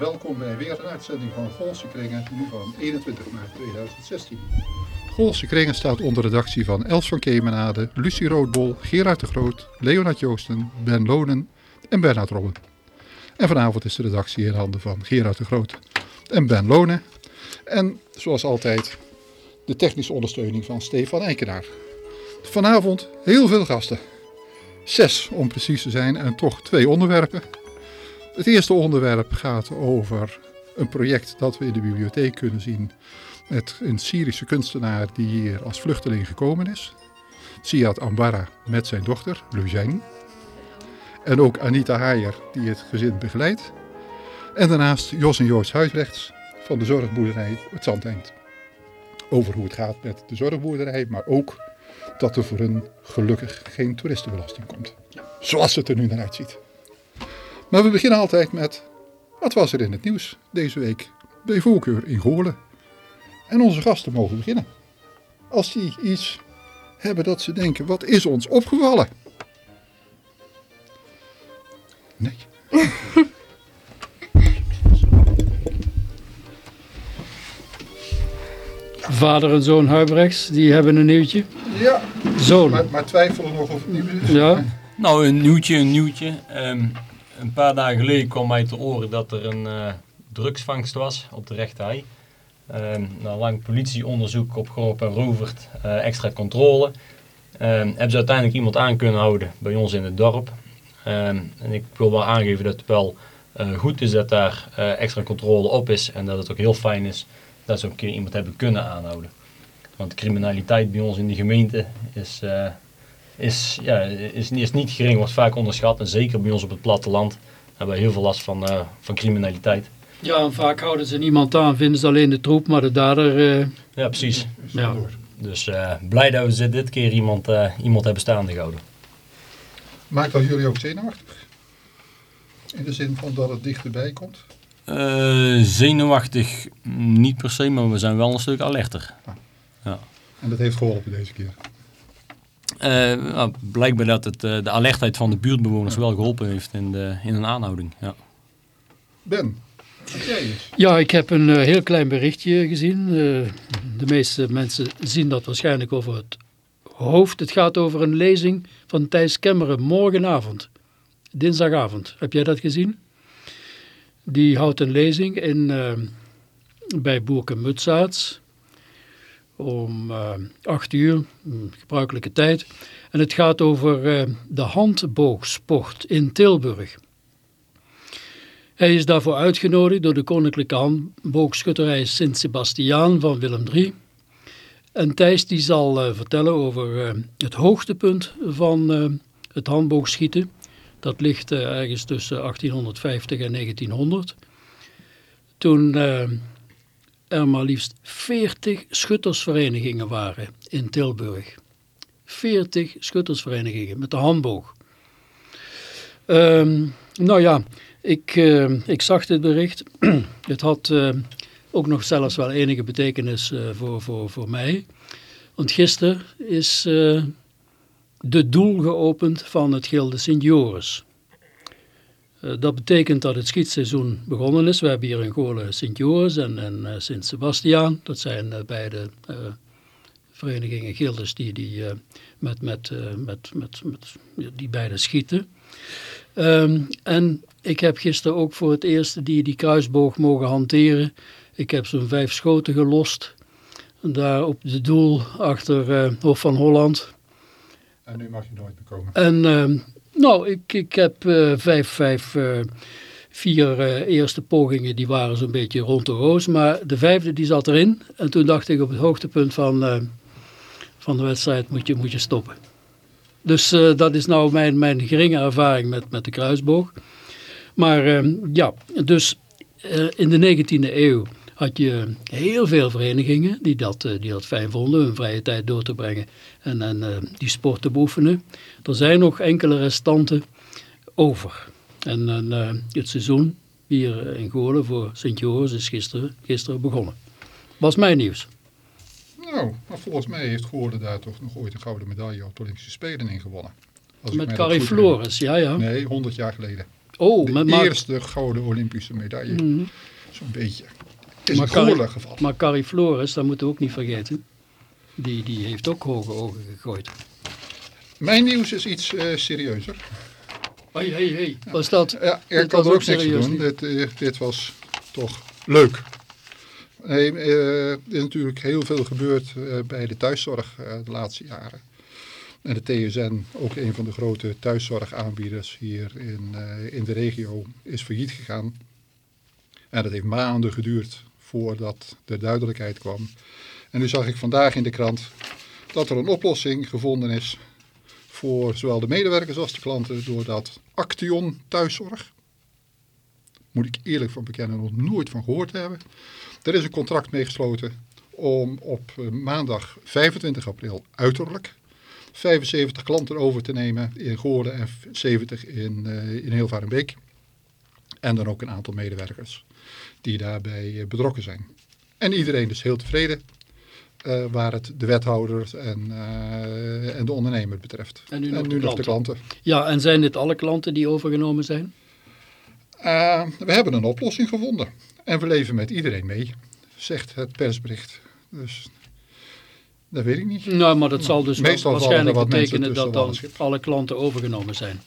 welkom bij weer een uitzending van Golse Kringen, nu van 21 maart 2016. Golse Kringen staat onder redactie van Els van Kemenade, Lucie Roodbol, Gerard de Groot, Leonard Joosten, Ben Lonen en Bernard Robben. En vanavond is de redactie in handen van Gerard de Groot en Ben Lonen. En zoals altijd de technische ondersteuning van Stefan Eikenaar. Vanavond heel veel gasten. Zes om precies te zijn en toch twee onderwerpen. Het eerste onderwerp gaat over een project dat we in de bibliotheek kunnen zien met een Syrische kunstenaar die hier als vluchteling gekomen is. Siad Ambara met zijn dochter, Luzijn. En ook Anita Haier die het gezin begeleidt. En daarnaast Jos en Joost Huisrechts van de zorgboerderij Het Zandeind. Over hoe het gaat met de zorgboerderij, maar ook dat er voor hun gelukkig geen toeristenbelasting komt. Zoals het er nu naar uitziet. Maar we beginnen altijd met, wat was er in het nieuws deze week bij voorkeur in Goorlen? En onze gasten mogen beginnen. Als die iets hebben dat ze denken, wat is ons opgevallen? Nee. Vader en zoon Huibrechts, die hebben een nieuwtje. Ja, Zoon. maar, maar twijfelen nog of het nieuws is. Ja, Nou, een nieuwtje, een nieuwtje. Ehm, een paar dagen geleden kwam mij te oren dat er een eh, drugsvangst was op de rechterhei. Ehm na lang politieonderzoek op Groop en Rovert, eh, extra controle, ehm, hebben ze uiteindelijk iemand aan kunnen houden bij ons in het dorp. Ehm, en ik wil wel aangeven dat het wel eh, goed is dat daar extra controle op is en dat het ook heel fijn is dat ze ook een keer iemand hebben kunnen aanhouden. Want criminaliteit bij ons in de gemeente is, is, ja, is, is niet gering, wordt vaak onderschat. En zeker bij ons op het platteland hebben we heel veel last van, eh, van criminaliteit. ja en vaak houden ze niemand aan, vinden ze alleen de troep, maar de dader... eh, Ja, precies. ja. Dus eh, blij dat we ze dit keer iemand, eh, iemand hebben staande gehouden. Maakt dat jullie ook zenuwachtig? In de zin van dat het dichterbij komt? Eh, zenuwachtig niet per se, maar we zijn wel een stuk alerter. En dat heeft geholpen deze keer. Eh, nou, blijkbaar dat het, eh, de alertheid van de buurtbewoners wel geholpen heeft in, de, in een aanhouding. Ja. Ben, wat jij eens? Ja, ik heb een eh, heel klein berichtje gezien. Eh, de meeste mensen zien dat waarschijnlijk over het hoofd. Het gaat over een lezing van Thijs Kemmeren morgenavond, dinsdagavond. Heb jij dat gezien? Die houdt een lezing in, bij Boerke Mutsaats om eh, acht uur, mm, gebruikelijke tijd. En het gaat over eh, de handboogsport in Tilburg. Hij is daarvoor uitgenodigd door de Koninklijke Handboogschutterij Sint-Sebastiaan van Willem III. En Thijs die zal eh, vertellen over eh, het hoogtepunt van eh, het handboogschieten. Dat ligt eh, ergens tussen 1850 en 1900. Toen eh, er maar liefst 40 schuttersverenigingen waren in Tilburg. 40 schuttersverenigingen met de handboog. Ehm, nou ja, ik, eh, ik zag dit bericht. Het had eh, ook nog zelfs wel enige betekenis eh, voor, voor, voor mij. Want gisteren is de doel geopend van het Gilde Sint-Joris. Eh, dat betekent dat het schietseizoen begonnen is. We hebben hier in Goorlen Sint-Joris en, en eh, Sint-Sebastiaan. Dat zijn eh, beide verenigingen, gildes, die, die, met, met, met, met, met, die beide schieten. Ehm, en ik heb gisteren ook voor het eerst die, die kruisboog mogen hanteren. Ik heb zo'n vijf schoten gelost. Daar op de doel achter Hof van Holland. En nu mag je nooit meer komen. En ehm, nou, ik, ik heb eh, vijf, vijf, eh, vier eh, eerste pogingen, die waren zo'n beetje rond de roos. Maar de vijfde die zat erin. En toen dacht ik op het hoogtepunt van, van de wedstrijd moet je, moet je stoppen. Dus dat is nou mijn, mijn geringe ervaring met, met de kruisboog. Maar ehm, ja, dus in de 19e eeuw had je heel veel verenigingen die dat, die dat fijn vonden, hun vrije tijd door te brengen en, en eh, die sport te beoefenen. Er zijn nog enkele restanten over. En, eh, het seizoen hier in Goorlen voor Sint-Joris is gisteren, gisteren begonnen. Was mijn nieuws. Nou, maar volgens mij heeft Goorden daar toch nog ooit een gouden medaille op de Olympische Spelen in gewonnen. Als Met Carrie Flores, ja ja. Nee, 100 jaar geleden. Oh, de maar, eerste gouden Olympische medaille. Mhm. Zo'n beetje. Is Maar een Goorlen geval. maar Carrie Flores, dat moeten we ook niet vergeten. Die, die heeft ook hoge ogen gegooid. Mijn nieuws is iets eh, serieuzer. Hey, hey, hey. Was dat? Ja, ik kan er ook niks doen. Dit, eh, dit was toch leuk. Nee, eh, er is natuurlijk heel veel gebeurd bij de thuiszorg de laatste jaren. En de TSN, ook een van de grote thuiszorgaanbieders hier in, in de regio, is failliet gegaan. En dat heeft maanden geduurd voordat er duidelijkheid kwam. En nu zag ik vandaag in de krant dat er een oplossing gevonden is voor zowel de medewerkers als de klanten doordat Action Thuiszorg, moet ik eerlijk van bekennen, nog nooit van gehoord hebben. Er is een contract mee gesloten om op eh, maandag 25 april uiterlijk 75 klanten over te nemen in Goorden en 70 in, eh in Hilvarenbeek. En dan ook een aantal medewerkers die daarbij eh, betrokken zijn. En iedereen is heel tevreden eh, waar het de wethouders en, eh, en de ondernemer betreft. En nu nog de nog de klanten. Ja, en zijn dit alle klanten die overgenomen zijn? Eh, we hebben een oplossing gevonden. En we leven met iedereen mee, zegt het persbericht. Dus dat weet ik niet. Nou, maar dat zal dus Meestal waarschijnlijk betekenen dat dan alle klanten overgenomen zijn.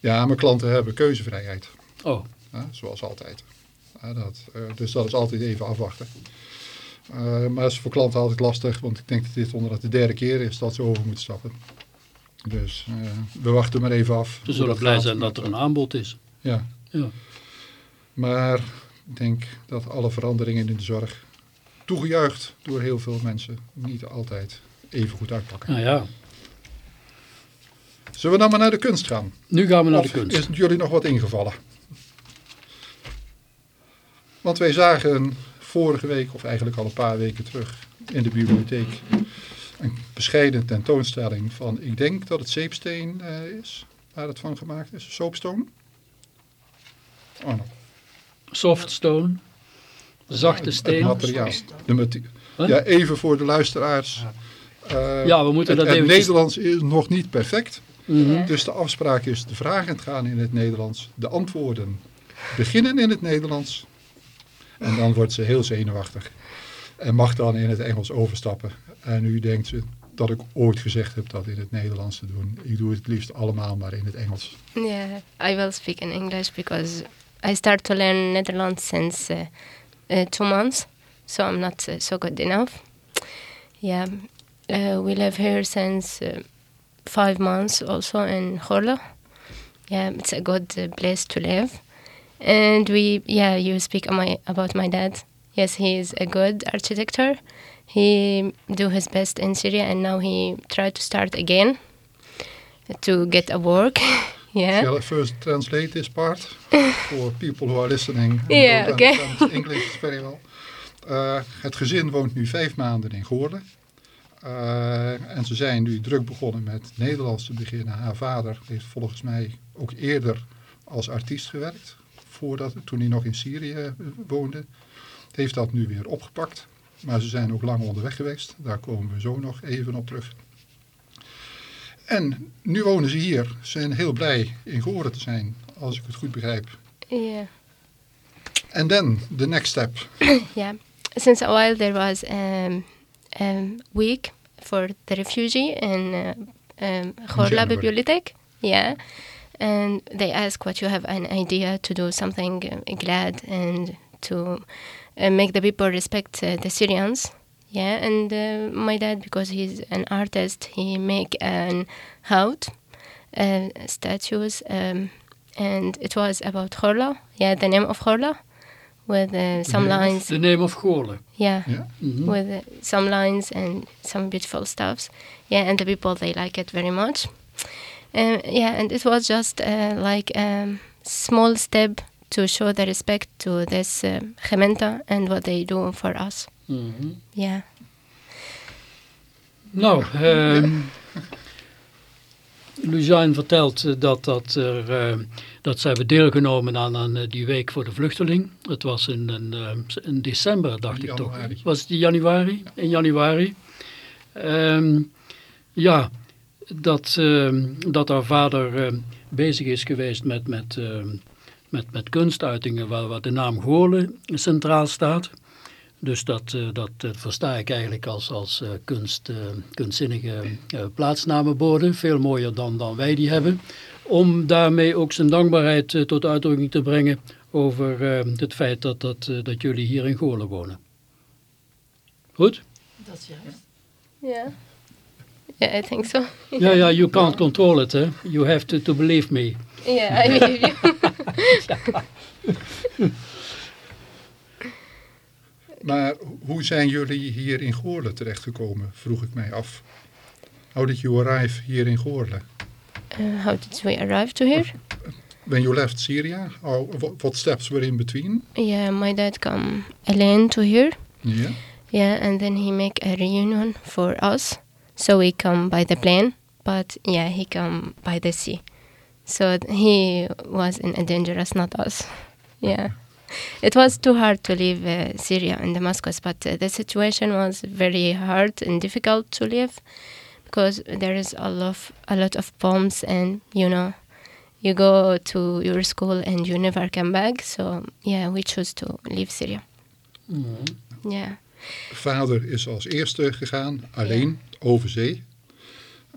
Ja, maar klanten hebben keuzevrijheid. Oh, zoals altijd. Ja, dat, dus dat is altijd even afwachten. Eh, maar dat is voor klanten altijd lastig, want ik denk dat dit onder de derde keer is dat ze over moeten stappen. Dus eh, we wachten maar even af. ze zullen blij zijn dat er een aanbod is. Ja, Ja. maar ik denk dat alle veranderingen in de zorg, toegejuicht door heel veel mensen, niet altijd even goed uitpakken. Nou ja, Zullen we dan maar naar de kunst gaan? nu gaan we naar de kunst. is het jullie nog wat ingevallen? Want wij zagen vorige week, of eigenlijk al een paar weken terug, in de bibliotheek een bescheiden tentoonstelling van, ik denk dat het zeepsteen eh, is, waar het van gemaakt is, soapstone. Oh, nou, Softstone, zachte het steen. materiaal. De mate- Huh? ja, even voor de luisteraars. Eh, Ja, we moeten het, dat het eventjes- Nederlands is nog niet perfect. Mhm. Dus de afspraak is de vragen gaan in het Nederlands, de antwoorden beginnen in het Nederlands. En dan wordt ze heel zenuwachtig. En mag dan in het Engels overstappen. En nu denkt ze dat ik ooit gezegd heb dat in het Nederlands te doen. Ik doe het liefst allemaal maar in het Engels. Yeah, I will speak in English because I start to learn Netherlands since uh, uh, two months, so I'm not uh, so good enough. Yeah, uh, we live here since five months also in Gorle. Yeah, it's a good place to live. And we, yeah, you speak on my, about my dad. Yes, he is a good architecture. He do his best in Syria, and now he tried to start again to get a work. yeah. Shall I first translate this part for people who are listening? Yeah, don't okay. English very well. Uh, het gezin woont nu vijf maanden in Goorlen. Uh, en ze zijn nu druk begonnen met Nederlands te beginnen. Haar vader heeft volgens mij ook eerder als artiest gewerkt. Voordat, toen hij nog in Syrië eh, woonde. Heeft dat nu weer opgepakt. Maar ze zijn ook lang onderweg geweest. Daar komen we zo nog even op terug. En nu wonen ze hier. Ze zijn heel blij in Goorlen te zijn, als ik het goed begrijp. Yeah. En then, the next step. Yeah. Since a while there was um, um, week for the refugee in uh, um. Bibliothek. Yeah. And they ask what you have an idea to do something glad and to uh, make the people respect uh, the Syrians. Yeah, and uh, my dad, because he's an artist, he make an hout, uh, statues, um, and it was about Khorla. Yeah, the name of Khorla, with uh, some of- lines. The name of Goorlen. Yeah, Ja? Mhm. with uh, some lines and some beautiful stuffs. Yeah, and the people they like it very much. Um, yeah, and it was just uh, like a small step to show the respect to this uh, Gementa and what they do for us. Mhm. Yeah. Nou, ehm Luzijn vertelt eh, dat, dat, er, eh, dat ze hebben deelgenomen aan, aan eh, die week voor de vluchteling. Het was in, in, eh, in december, dacht ik toch. Was het in januari? In januari. Ehm, ja, dat, ehm, dat haar vader ehm, bezig is geweest met, met, ehm, met, met kunstuitingen waar, waar de naam Goorlen centraal staat. Dus dat, eh, dat eh, versta ik eigenlijk als, als eh, kunst, eh, kunstzinnige eh, plaatsnamenborden. Veel mooier dan, dan wij die hebben. Om daarmee ook zijn dankbaarheid tot uitdrukking te brengen over het feit dat, dat, dat jullie hier in Goorlen wonen. Goed? Dat is juist. Yeah. Yeah, I think so. Ja, ja, you can't control it, hè. You have to, to believe me. Yeah, I believe you. Maar hoe zijn jullie hier in Goorlen terechtgekomen, vroeg ik mij af. How did you arrive here in Goorlen? Uh, how did we arrive to here? When you left Syria, how, what, what steps were in between? Yeah, my dad come alone to here. Yeah. Yeah, and then he make a reunion for us. So we come by the plane, but yeah, he come by the sea. So he was in a dangerous, not us. Yeah. It was too hard to leave uh, Syria and Damascus, but uh, the situation was very hard and difficult to live because there is a lot, of, a lot of bombs, and you know, you go to your school and you never come back. So yeah, we chose to leave Syria. Yeah. Vader is als eerste gegaan, alleen, over zee.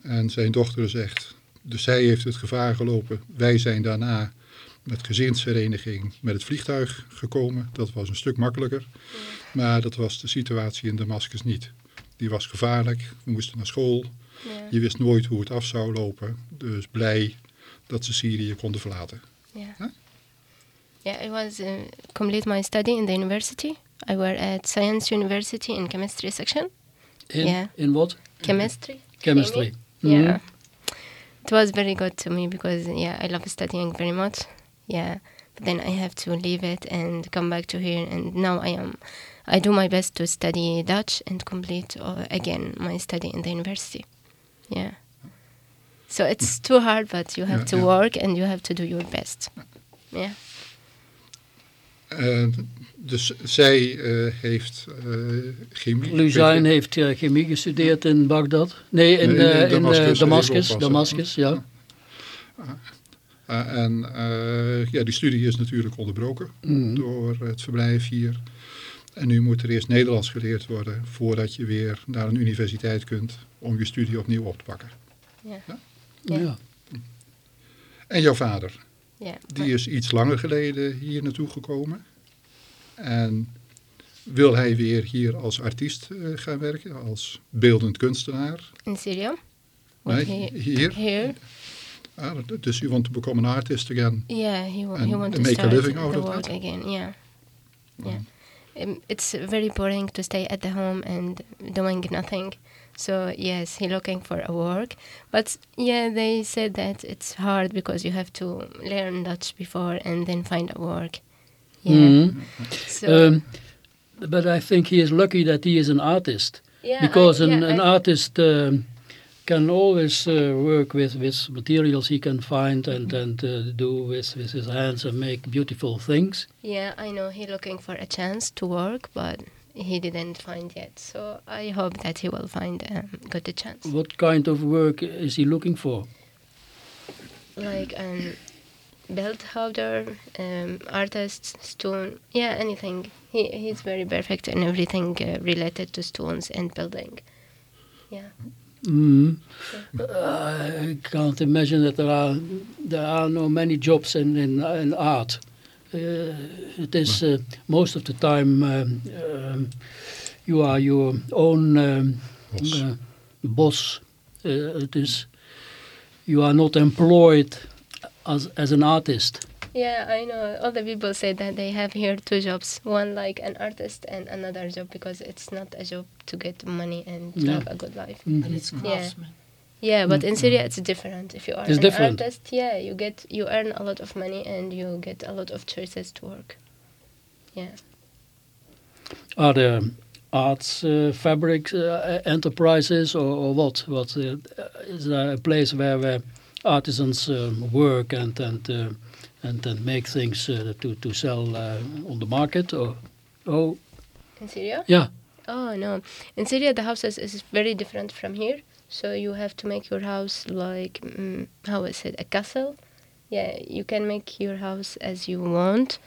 En zijn dochter zegt, dus zij heeft het gevaar gelopen. Wij zijn daarna met gezinsvereniging met het vliegtuig gekomen. Dat was een stuk makkelijker. Maar dat was de situatie in Damascus niet. Die was gevaarlijk. We moesten naar school. Je wist nooit hoe het af zou lopen. Dus blij dat ze Syrië konden verlaten. Yeah. Huh? Yeah, I was uh, complete my study in the university. I were at Science University in chemistry section. In, Yeah. in what? Chemistry. Chemistry. Chemie. Mhm. Yeah. It was very good to me because yeah, I love studying very much. Yeah. But then I have to leave it and come back to here and now I am I do my best to study Dutch and complete uh, again my study in the university. Yeah. So it's too hard but you have Yeah, to yeah. work and you have to do your best. Yeah. En dus zij eh, heeft eh, chemie. Luzijn heeft eh, chemie gestudeerd in Bagdad. Nee, in, Nee, in eh, in, Damascus, eh, Damascus. Ja. Uh, en eh, ja, die studie is natuurlijk onderbroken Mhm. door het verblijf hier. En nu moet er eerst Nederlands geleerd worden voordat je weer naar een universiteit kunt om je studie opnieuw op te pakken. Yeah. ja. En jouw vader, Yeah. die is iets langer geleden hier naartoe gekomen. En wil hij weer hier als artiest eh, gaan werken, als beeldend kunstenaar? In Syria? Nee, He- hier. Here? Ah, dus you want to become an artist again? Yeah, he, wa- And he make to a start living out the of work that? again. Yeah, yeah. Um, it's very boring to stay at the home and doing nothing. So yes, he looking for a work, but yeah, they said that it's hard because you have to learn Dutch before and then find a work. Yeah. Mhm. So Um, but I think he is lucky that he is an artist. yeah, because I, an, yeah, an artist um, can always uh, work with, with materials he can find and, and uh, do with, with his hands and make beautiful things. Yeah, I know he looking for a chance to work, but he didn't find yet. So I hope that he will find a good chance. What kind of work is he looking for? like um, beeldhouwer, um, artist, stone, yeah, anything. He he's very perfect in everything uh, related to stones and building. Yeah. Mm. I can't imagine that there are there are no many jobs in in, in art. Uh, it is uh, most of the time um, um, you are your own um, Boss. uh, boss. Uh, it is you are not employed as as an artist. Yeah, I know. All the people say that they have here two jobs. One like an artist and another job because it's not a job to get money and to Yeah. have a good life. Mm. And it's craftsman. Yeah, but in Syria it's different. If you are It's an different. artist, yeah, you get you earn a lot of money and you get a lot of choices to work. Yeah. Are there arts uh, fabric uh, enterprises or, or what? What uh, is there a place where, where artisans um, work and and uh, and, and make things uh, to to sell uh, on the market? Or oh In Syria? yeah, Oh no. In Syria the houses is very different from here. So you have to make your house like mm, how is it a castle? Yeah, you can make your house as you want.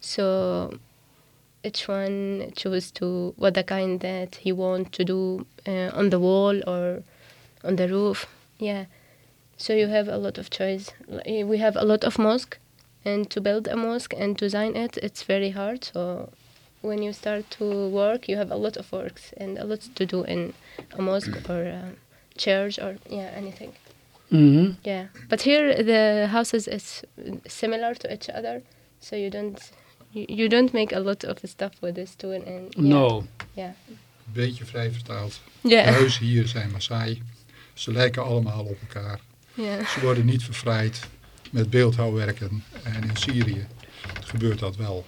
So each one choose to what the kind that he want to do uh, on the wall or on the roof. Yeah. So you have a lot of choice. We have a lot of mosque, and to build a mosque and design it, it's very hard. So when you start to work, you have a lot of works and a lot to do in a mosque or a church or yeah anything. Mhm. Yeah, but here the houses is similar to each other, so you don't you, you don't make a lot of stuff with the stone and yeah. No. Yeah. Beetje vrij vertaald. De Yeah. huizen hier zijn Maasai. Ze lijken allemaal op elkaar. Yeah. Ze worden niet verfraaid met beeldhouwwerken. En in Syrië gebeurt dat wel.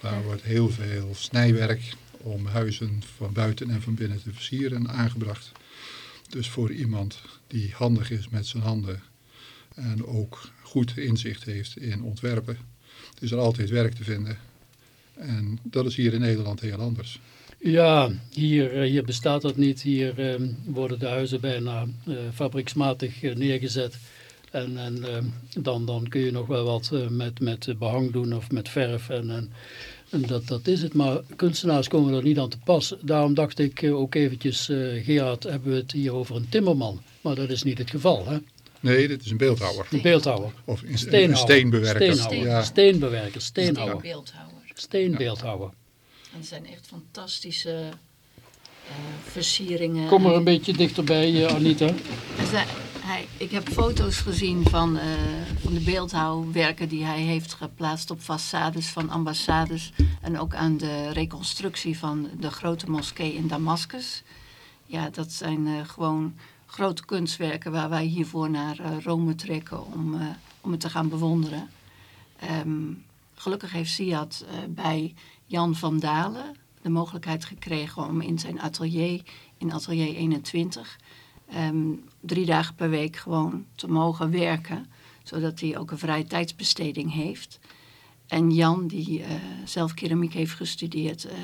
Daar wordt heel veel snijwerk om huizen van buiten en van binnen te versieren aangebracht. Dus voor iemand die handig is met zijn handen en ook goed inzicht heeft in ontwerpen, is er altijd werk te vinden. En dat is hier in Nederland heel anders. Ja, hier, eh, hier bestaat dat niet. Hier eh, worden de huizen bijna eh, fabrieksmatig eh, neergezet. En, en eh, dan, dan kun je nog wel wat eh, met, met behang doen of met verf. En, en dat, dat is het. Maar kunstenaars komen er niet aan te pas. Daarom dacht ik eh, ook eventjes, eh, Gerard, hebben we het hier over een timmerman. Maar dat is niet het geval, hè? Nee, dit is een beeldhouwer. Een beeldhouwer. Of een, een Steenhouwer. steenbewerker. Steenhouwer. Ja, Steenbewerker, steenhouwer. Steenbeeldhouwer. Steenbeeldhouwer. En het zijn echt fantastische eh, versieringen. Kom er een beetje dichterbij, Anita. Hij, ik heb foto's gezien van, eh, van de beeldhouwwerken die hij heeft geplaatst op façades van ambassades. En ook aan de reconstructie van de grote moskee in Damascus. Ja, dat zijn eh, gewoon grote kunstwerken waar wij hiervoor naar eh, Rome trekken om, om het te gaan bewonderen. Ehm, gelukkig heeft Siad bij Jan van Dalen de mogelijkheid gekregen om in zijn atelier, in atelier 21, ehm, drie dagen per week gewoon te mogen werken. Zodat hij ook een vrije tijdsbesteding heeft. En Jan, die eh, zelf keramiek heeft gestudeerd eh,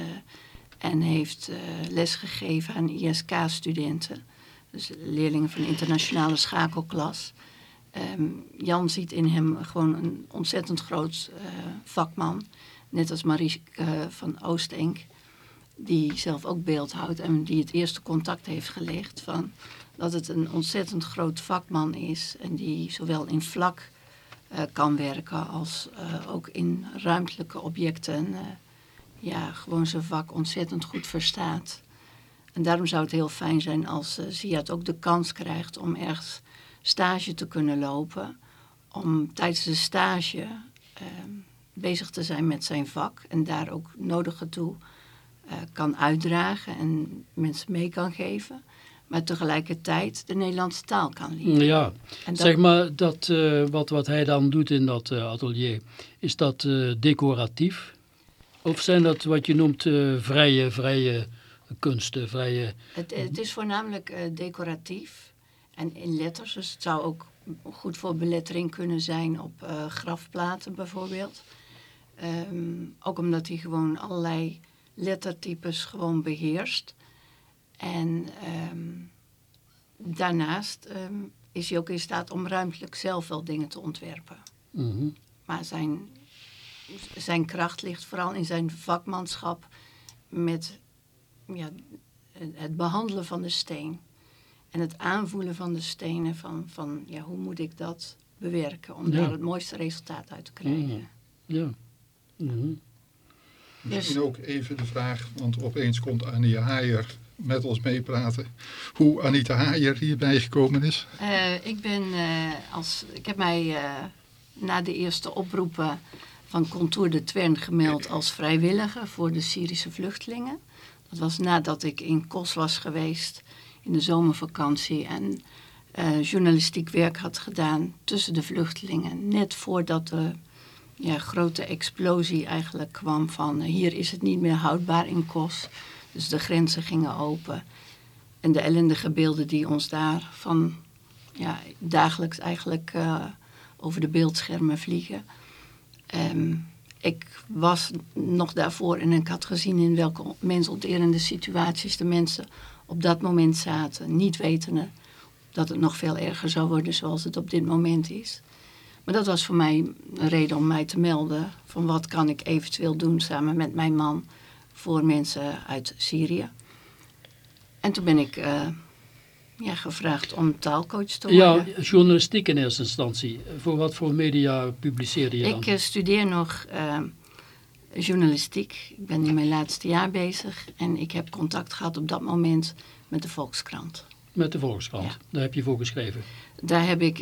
en heeft eh lesgegeven aan ISK-studenten. Dus leerlingen van de internationale schakelklas. Ehm, Jan ziet in hem gewoon een ontzettend groot vakman. Net als Marieke van Oostenk, die zelf ook beeldhoudt en die het eerste contact heeft gelegd van dat het een ontzettend groot vakman is en die zowel in vlak eh, kan werken als eh, ook in ruimtelijke objecten eh, ja, gewoon zijn vak ontzettend goed verstaat. En daarom zou het heel fijn zijn als Ziad ook de kans krijgt om ergens stage te kunnen lopen. Om tijdens de stage eh, bezig te zijn met zijn vak en daar ook nodige toe kan uitdragen en mensen mee kan geven. Maar tegelijkertijd de Nederlandse taal kan leren. Ja, En dat- zeg maar dat eh, wat, wat hij dan doet in dat eh, atelier, is dat eh, decoratief? Of zijn dat wat je noemt vrije, vrije kunsten, vrije... Het, het is voornamelijk decoratief en in letters. Dus het zou ook goed voor belettering kunnen zijn op grafplaten bijvoorbeeld. Ehm, ook omdat hij gewoon allerlei lettertypes gewoon beheerst. En ehm, daarnaast ehm, is hij ook in staat om ruimtelijk zelf wel dingen te ontwerpen. Mhm. Maar zijn, zijn kracht ligt vooral in zijn vakmanschap met ja, het behandelen van de steen. En het aanvoelen van de stenen van, van ja, hoe moet ik dat bewerken om Ja. daar het mooiste resultaat uit te krijgen. Mhm. Ja. Mhm. Misschien ook even de vraag, want opeens komt Anita Haier met ons meepraten. Hoe Anita Haier hierbij gekomen is. Eh, ik, ben, eh, als, ik heb mij eh, na de eerste oproepen van Contour de Twern gemeld als vrijwilliger voor de Syrische vluchtelingen. Dat was nadat ik in Kos was geweest in de zomervakantie en journalistiek werk had gedaan tussen de vluchtelingen. Net voordat de ja, grote explosie eigenlijk kwam van hier is het niet meer houdbaar in Kos. Dus de grenzen gingen open. En de ellendige beelden die ons daar van ja, dagelijks eigenlijk eh, over de beeldschermen vliegen. Ehm, ik was nog daarvoor en ik had gezien in welke mensonterende situaties de mensen op dat moment zaten. Niet wetende dat het nog veel erger zou worden zoals het op dit moment is. Maar dat was voor mij een reden om mij te melden van wat kan ik eventueel doen samen met mijn man voor mensen uit Syrië. En toen ben ik eh, ja, gevraagd om taalcoach te Ja, worden. journalistiek in eerste instantie. Voor wat voor media publiceerde je dan? Ik eh, studeer nog eh, journalistiek. Ik ben in mijn laatste jaar bezig. En ik heb contact gehad op dat moment met de Volkskrant. Met de Volkskrant. Ja. Daar heb je voor geschreven. Daar heb ik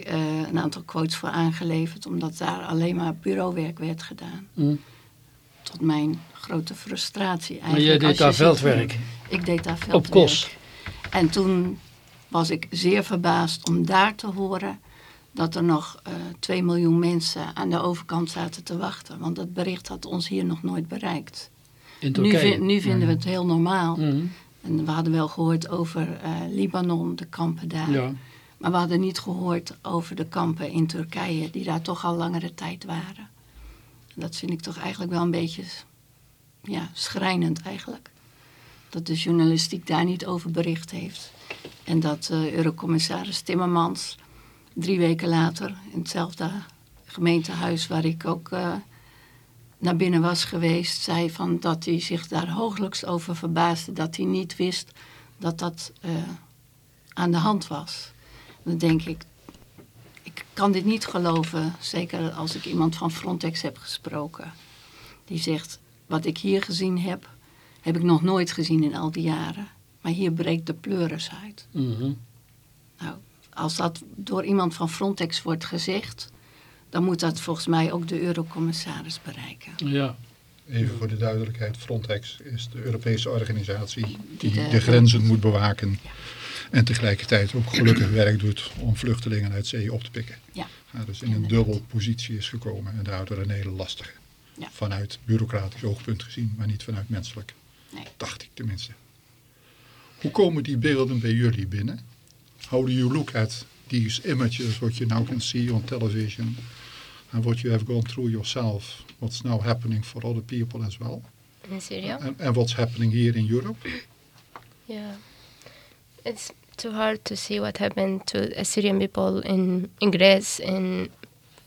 een aantal quotes voor aangeleverd. Omdat daar alleen maar bureauwerk werd gedaan. Hm. Tot mijn grote frustratie Maar eigenlijk. jij als deed daar ziet- veldwerk. Ik deed daar veldwerk. Op KOS. En toen was ik zeer verbaasd om daar te horen dat er nog eh 2 miljoen mensen aan de overkant zaten te wachten. Want dat bericht had ons hier nog nooit bereikt. In Turkije. nu vinden we het heel normaal. Hm. En we hadden wel gehoord over eh, Libanon, de kampen daar. Ja. Maar we hadden niet gehoord over de kampen in Turkije, die daar toch al langere tijd waren. Dat vind ik toch eigenlijk wel een beetje ja, schrijnend eigenlijk. Dat de journalistiek daar niet over bericht heeft. En dat eh, Eurocommissaris Timmermans drie weken later in hetzelfde gemeentehuis waar ik ook eh, naar binnen was geweest, zei van dat hij zich daar hooglijks over verbaasde. Dat hij niet wist dat dat eh, aan de hand was. Dan denk ik kan dit niet geloven, zeker als ik iemand van Frontex heb gesproken. Die zegt, wat ik hier gezien heb, heb ik nog nooit gezien in al die jaren. Maar hier breekt de pleuris uit. Mhm. Nou, als dat door iemand van Frontex wordt gezegd, dan moet dat volgens mij ook de eurocommissaris bereiken. ja. Even voor de duidelijkheid, Frontex is de Europese organisatie die De- grenzen moet bewaken. En tegelijkertijd ook gelukkig werk doet om vluchtelingen uit zee op te pikken. Ja. Ja, dus in een dubbel positie is gekomen en daardoor een hele lastige. Ja. Vanuit bureaucratisch oogpunt gezien, maar niet vanuit menselijk. Nee. Dacht ik tenminste. Hoe komen die beelden bij jullie binnen? How do you look at these images what you now can see on television and what you have gone through yourself? What's now happening for other people as well? In Syria? And, and what's happening here in Europe? Yeah. It's too hard to see what happened to Assyrian people in, in Greece, in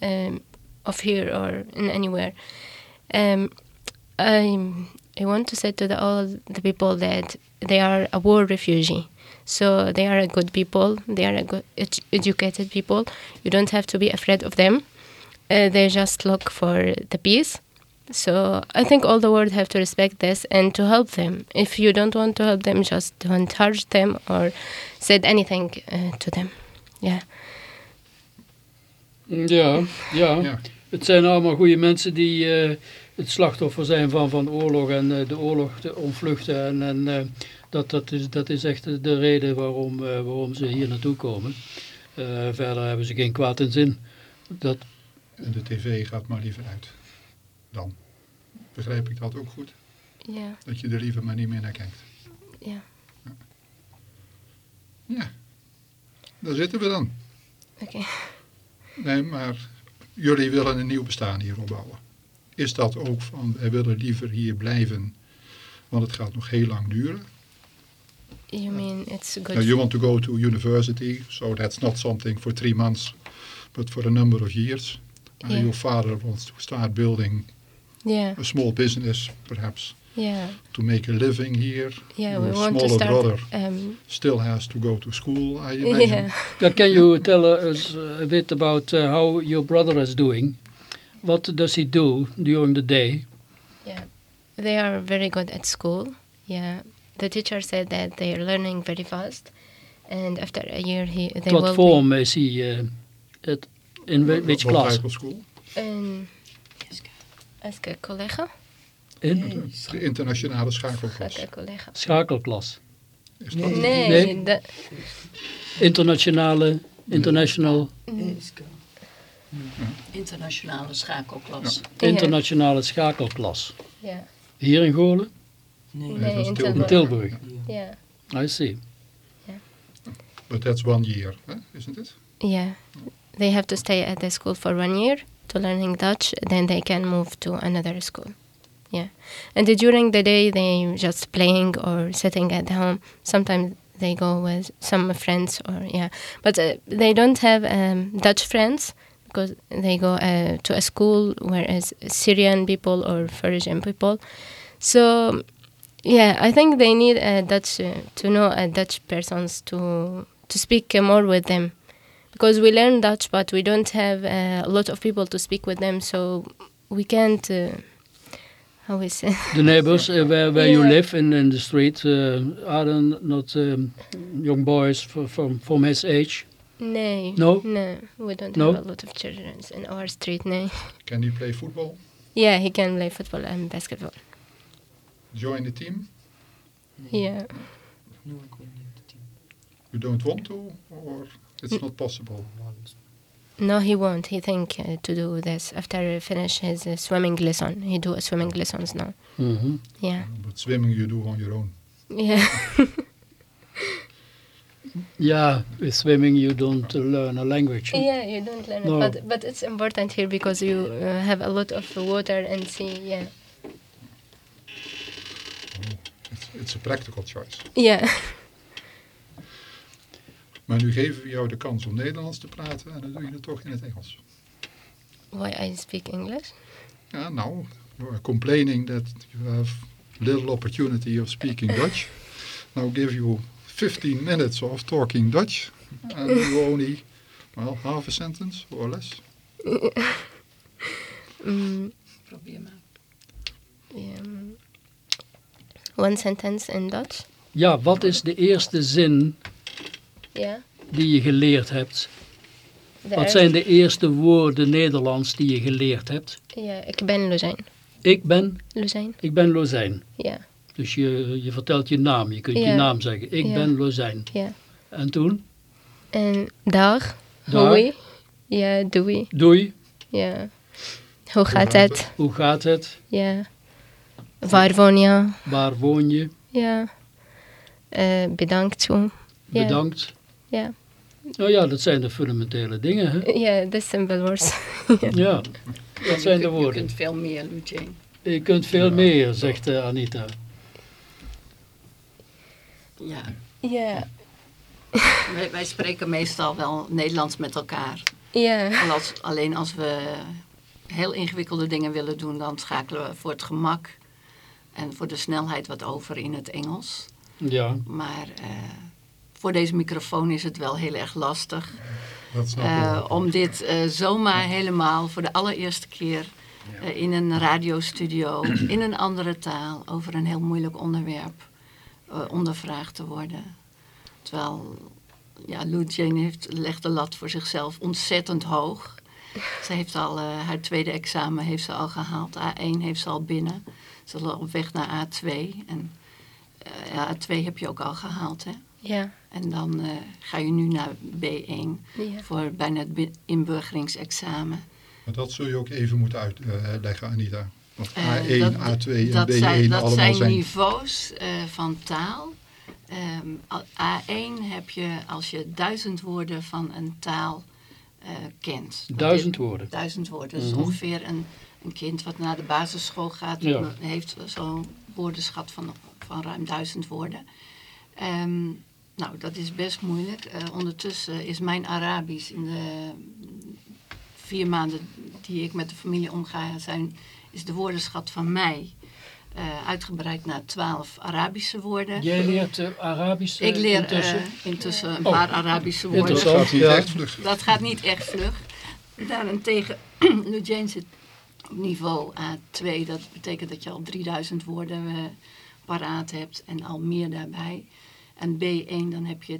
um, of here or in anywhere. Um, I I want to say to the, all the people that they are a war refugee. So they are a good people. They are a good ed- educated people. You don't have to be afraid of them. Uh, they just look for the peace. So I think all the world have to respect this and to help them. If you don't want to help them, just don't charge them or said anything uh, to them. Yeah. Ja, ja. Ja. Het zijn allemaal goede mensen die eh, het slachtoffer zijn van, van oorlog en eh, de oorlog te ontvluchten. En, en eh, dat, dat, is, dat is echt de reden waarom, eh, waarom ze hier naartoe komen. Eh, verder hebben ze geen kwaad in zin. Dat, En de tv gaat maar liever uit. Dan. Begrijp ik dat ook goed? Yeah. Dat je er liever maar niet meer naar kijkt. Yeah. Ja. Daar zitten we dan. Okay. Nee, maar jullie willen een nieuw bestaan hier opbouwen. Is dat ook van, wij willen liever hier blijven, want het gaat nog heel lang duren? You mean it's good? Now, you want to go to university, so that's not something for three months, but for a number of years. And Yeah. your father wants to start building yeah. a small business, perhaps, Yeah. to make a living here. Yeah. your we want to smaller start. brother Um, still has to go to school, I imagine. yeah. that can you tell us a bit about uh, how your brother is doing? What does he do during the day? Yeah, they are very good at school. Yeah, the teacher said that they are learning very fast, and after a year, he they What will form is he uh, at, in type of school? ask a collega. In De internationale schakelklas. Een collega. schakelklas. Is dat? Nee, Nee. de- Internationale, international, Internationale schakelklas. Ja. internationale schakelklas. ja. Hier in Goorlen? Nee, in Tilburg. Tilburg. In Tilburg. Ja, I see. But that's one year, huh? isn't it? yeah. They have to stay at the school for one year to learning Dutch. Then they can move to another school. Yeah, and during the day they just playing or sitting at home. Sometimes they go with some friends or yeah, but uh, they don't have um, Dutch friends because they go uh, to a school where is Syrian people or Persian people. So yeah, I think they need a Dutch uh, to know a Dutch persons to to speak more with them because we learn Dutch, but we don't have uh, a lot of people to speak with them, so we can't. Uh, how is it? The neighbors uh, where, where you live in, in the street, uh, are not um, young boys f- from, from his age? No. No? No, we don't No? have a lot of children in our street. No. Can he play football? Yeah, he can play football and basketball. Join the team? Yeah. You don't want to, or it's not possible? No, he won't. He think uh, to do this after he finish his uh, swimming lesson. He do swimming lessons now. Mhm. Yeah. But swimming you do on your own. Yeah. Yeah, with swimming you don't uh, learn a language. yeah, you don't learn No. it, but but it's important here because you uh, have a lot of water and sea. Yeah. It's, it's a practical choice. Yeah. Maar nu geven we jou de kans om Nederlands te praten en dan doe je het toch in het Engels. Why I speak English? Ja, nou, complaining that you have little opportunity of speaking Dutch. Now give you 15 minutes of talking Dutch and you only, well, half a sentence or less. Mm, Probeer maar. yeah. One sentence in Dutch. Ja, wat is de eerste zin Yeah. die je geleerd hebt? Wat zijn de eerste woorden Nederlands die je geleerd hebt? Ja, ik ben Luzijn. Ik ben, Luzijn, ik ben Lozijn. ja. Dus je, je vertelt je naam, je kunt je Ja. naam zeggen. Ik Ja. ben Lozijn. Ja. En toen? En dag, Dag. hoi. Ja, doei. Doei, Ja. Hoe gaat het? hoe gaat het? Ja. Waar woon je? Waar woon je? Ja. Eh, bedankt zo. Ja. Bedankt. Ja. Nou ja, dat zijn de fundamentele dingen. Hè? Ja, de simple words. Ja, dat zijn de kunt- Je woorden. kunt veel meer, Lucien. Je kunt veel meer, zegt eh, Anita. Ja. Ja. Wij, wij spreken meestal wel Nederlands met elkaar. Ja. En als, alleen als we heel ingewikkelde dingen willen doen, dan schakelen we voor het gemak en voor de snelheid wat over in het Engels. Ja, Maar eh, voor deze microfoon is het wel heel erg lastig. Dat snap ik eh, wel. om dit eh, zomaar helemaal voor de allereerste keer eh, in een radiostudio, in een andere taal, over een heel moeilijk onderwerp eh, ondervraagd te worden. Terwijl, ja, Lou Jane heeft, legt de lat voor zichzelf ontzettend hoog. Ze heeft al, eh, haar tweede examen heeft ze al gehaald. A1 heeft ze al binnen. Ze is al op weg naar A2. En eh, ja, A2 heb je ook al gehaald, hè? Ja. En dan eh, ga je nu naar B1 Ja. voor bijna het inburgeringsexamen. Maar dat zul je ook even moeten uitleggen, Anita. Want Eh, A1, dat- A2 en dat B1 zijn, dat allemaal zijn, zijn... niveaus eh, van taal. Ehm, a- A1 heb je als je duizend woorden van een taal eh, kent. Duizend dit- woorden. Duizend woorden. Dus Mhm. ongeveer een, een kind wat naar de basisschool gaat, Ja. heeft zo'n woordenschat van, van ruim duizend woorden. Ehm, nou, dat is best moeilijk. Eh, ondertussen is mijn Arabisch in de vier maanden die ik met de familie omga, zijn, is de woordenschat van mij eh, uitgebreid naar twaalf Arabische woorden. Jij leert Arabisch eh, ik leer intussen? een Oh, paar Arabische woorden. Dat gaat niet Ja. echt vlug. Dat gaat niet echt vlug. Daarentegen, Jane zit op niveau A2. Dat betekent dat je al 3000 woorden paraat hebt en al meer daarbij. En B1, dan heb je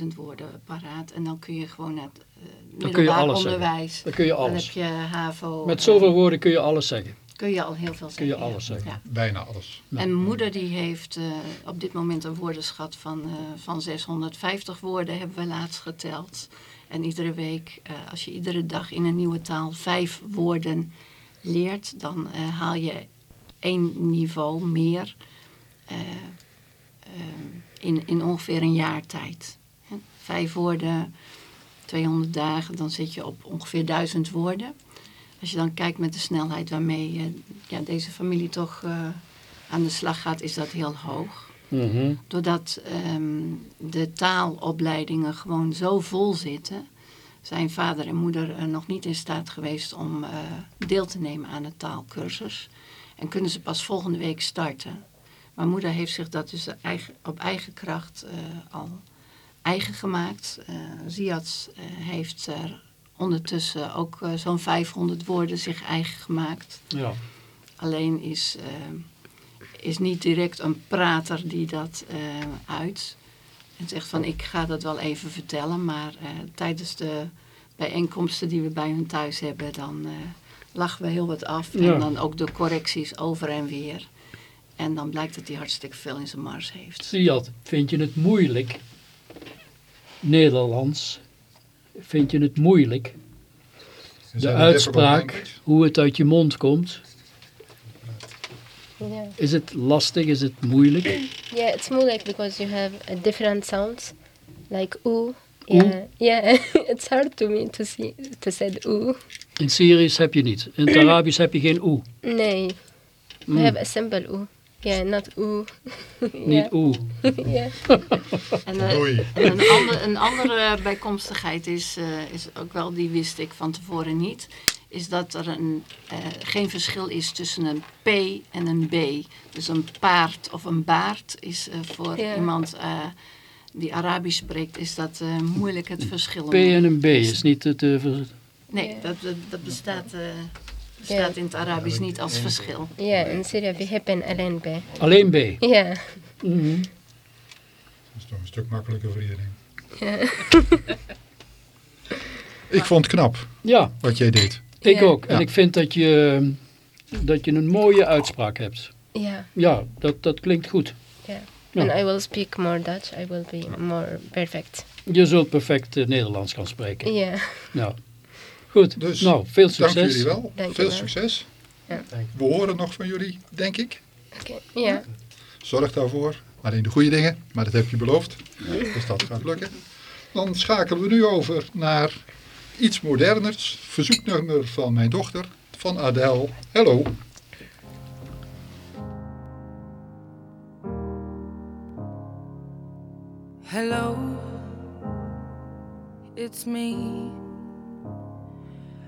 10.000 woorden paraat. En dan kun je gewoon naar het eh, Dan kun je middelbaar alles zeggen. onderwijs. Dan kun je Dan heb alles. je HAVO. Met zoveel woorden kun je alles zeggen. kun je al heel veel zeggen. je ja. alles zeggen. Ja. Bijna alles. Ja. En moeder die heeft eh, op dit moment een woordenschat van, eh, van 650 woorden, hebben we laatst geteld. En iedere week, eh, als je iedere dag in een nieuwe taal vijf woorden leert, dan eh, haal je één niveau meer eh, eh, in, in ongeveer een jaar tijd. Hè, Vijf woorden, 200 dagen, dan zit je op ongeveer 1000 woorden. Als je dan kijkt met de snelheid waarmee eh, ja, deze familie toch eh, aan de slag gaat, is dat heel hoog. Mhm. Doordat ehm, de taalopleidingen gewoon zo vol zitten, zijn vader en moeder nog niet in staat geweest om eh, deel te nemen aan de taalkursus. En kunnen ze pas volgende week starten. Mijn moeder heeft zich dat dus eigen, op eigen kracht eh, al eigen gemaakt. Eh Ziad eh, heeft er ondertussen ook zo'n 500 woorden zich eigen gemaakt. Ja. Alleen is, is niet direct een prater die dat uit. En zegt van ik ga dat wel even vertellen. Maar tijdens de bijeenkomsten die we bij hun thuis hebben, dan lachen we heel wat af. Ja. En dan ook de correcties over en weer. En dan blijkt dat hij hartstikke veel in zijn mars heeft. Siad, vind je het moeilijk? Nederlands. Vind je het moeilijk? De uitspraak, hoe het uit je mond komt. Yeah. Is het lastig? Is het moeilijk? Yeah, it's more like because you have a different sounds, like. Oeh? Yeah, yeah. it's hard to me to see to say ooh. In Syrisch heb je niet. In het Arabisch heb je geen oe. Nee, Mm. we have a simple ooh. Yeah, not ooh. Niet oe. yeah. En, eh, Oei. en een, ander, een andere bijkomstigheid is, eh, is ook wel, die wist ik van tevoren niet, is dat er een, eh, geen verschil is tussen een P en een B. Dus een paard of een baard is eh, voor iemand eh, die Arabisch spreekt, is dat eh, moeilijk het verschil. P en een B is niet ver- Nee, dat, dat, dat bestaat, bestaat in het Arabisch niet als verschil. Yeah, in Syria we hebben alleen B. Alleen B. Yeah. Mhm. Dat is toch een stuk makkelijker voor iedereen. Ik vond het knap Ja, wat jij deed. ik Ja. ook. En Ja. ik vind dat je, dat je een mooie uitspraak hebt. Yeah. Ja, dat, dat klinkt goed. Ja. And I will speak more Dutch. I will be more perfect. Je zult perfect eh, Nederlands gaan spreken. Ja. Goed, Dus, nou, veel Dank succes. jullie wel. Dank Veel wel. succes. Ja. We horen nog van jullie, denk ik. Okay. Yeah. Zorg daarvoor. Alleen de goede dingen, maar dat heb je beloofd. Dus dat gaat lukken. Dan schakelen we nu over naar iets moderners. Verzoeknummer van mijn dochter, van Adele. Hello. Hello, it's me.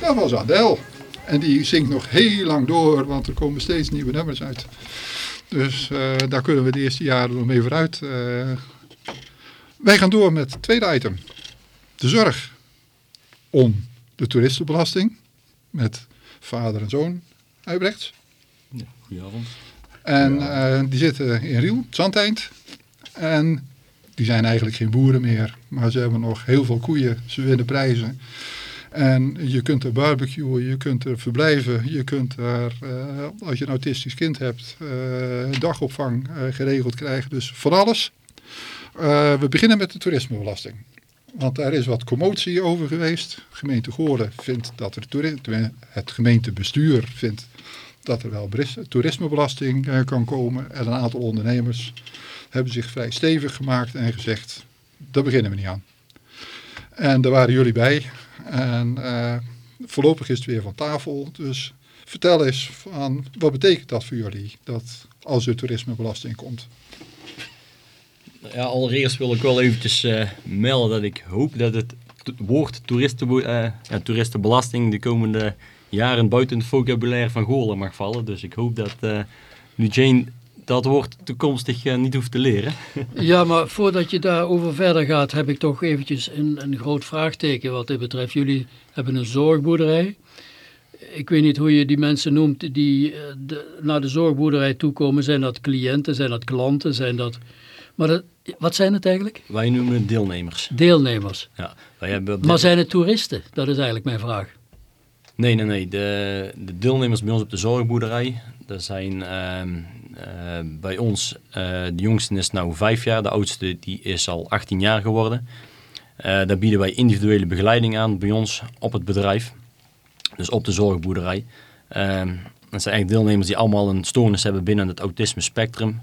Dat was Adele. En die zingt nog heel lang door, want er komen steeds nieuwe nummers uit. Dus eh, daar kunnen we de eerste jaren nog mee vooruit. Uh, wij gaan door met het tweede item. De zorg om de toeristenbelasting. Met vader en zoon Huibrechts. Ja, goedenavond. En uh, die zitten in Riel, Zandeind. En die zijn eigenlijk geen boeren meer. Maar ze hebben nog heel veel koeien. Ze winnen prijzen. En je kunt er barbecuen, je kunt er verblijven, je kunt er, uh, als je een autistisch kind hebt, uh, dagopvang uh, geregeld krijgen. Dus van alles. we beginnen met de toerismebelasting. Want daar is wat commotie over geweest. Gemeente vindt dat er het gemeentebestuur vindt dat er wel toerismebelasting kan komen. En een aantal ondernemers hebben zich vrij stevig gemaakt en gezegd, daar beginnen we niet aan. En daar waren jullie bij. En uh, voorlopig is het weer van tafel. Dus vertel eens, van, wat betekent dat voor jullie? Dat als er toerismebelasting komt? Ja, allereerst wil ik wel eventjes uh, melden dat ik hoop dat het woord toeristen, uh, ja, toeristenbelasting de komende jaren buiten het vocabulaire van Goorlen mag vallen. Dus ik hoop dat nu Jane dat woord toekomstig uh, niet hoeft te leren. ja, maar voordat je daarover verder gaat, heb ik toch eventjes een, een groot vraagteken wat dit betreft. Jullie hebben een zorgboerderij. Ik weet niet hoe je die mensen noemt die uh, de, naar de zorgboerderij toekomen. Zijn dat cliënten, zijn dat klanten, zijn dat... Maar dat, wat zijn het eigenlijk? Wij noemen het deelnemers. Deelnemers. Ja, wij hebben maar zijn het toeristen? Dat is eigenlijk mijn vraag. Nee, nee, nee. De, de deelnemers bij ons op de zorgboerderij, dat zijn ehm, uh, bij ons, uh, de jongste is nu vijf jaar, de oudste die is al 18 jaar geworden. Uh, daar bieden wij individuele begeleiding aan bij ons op het bedrijf, dus op de zorgboerderij. dat zijn eigenlijk deelnemers die allemaal een stoornis hebben binnen het autisme spectrum.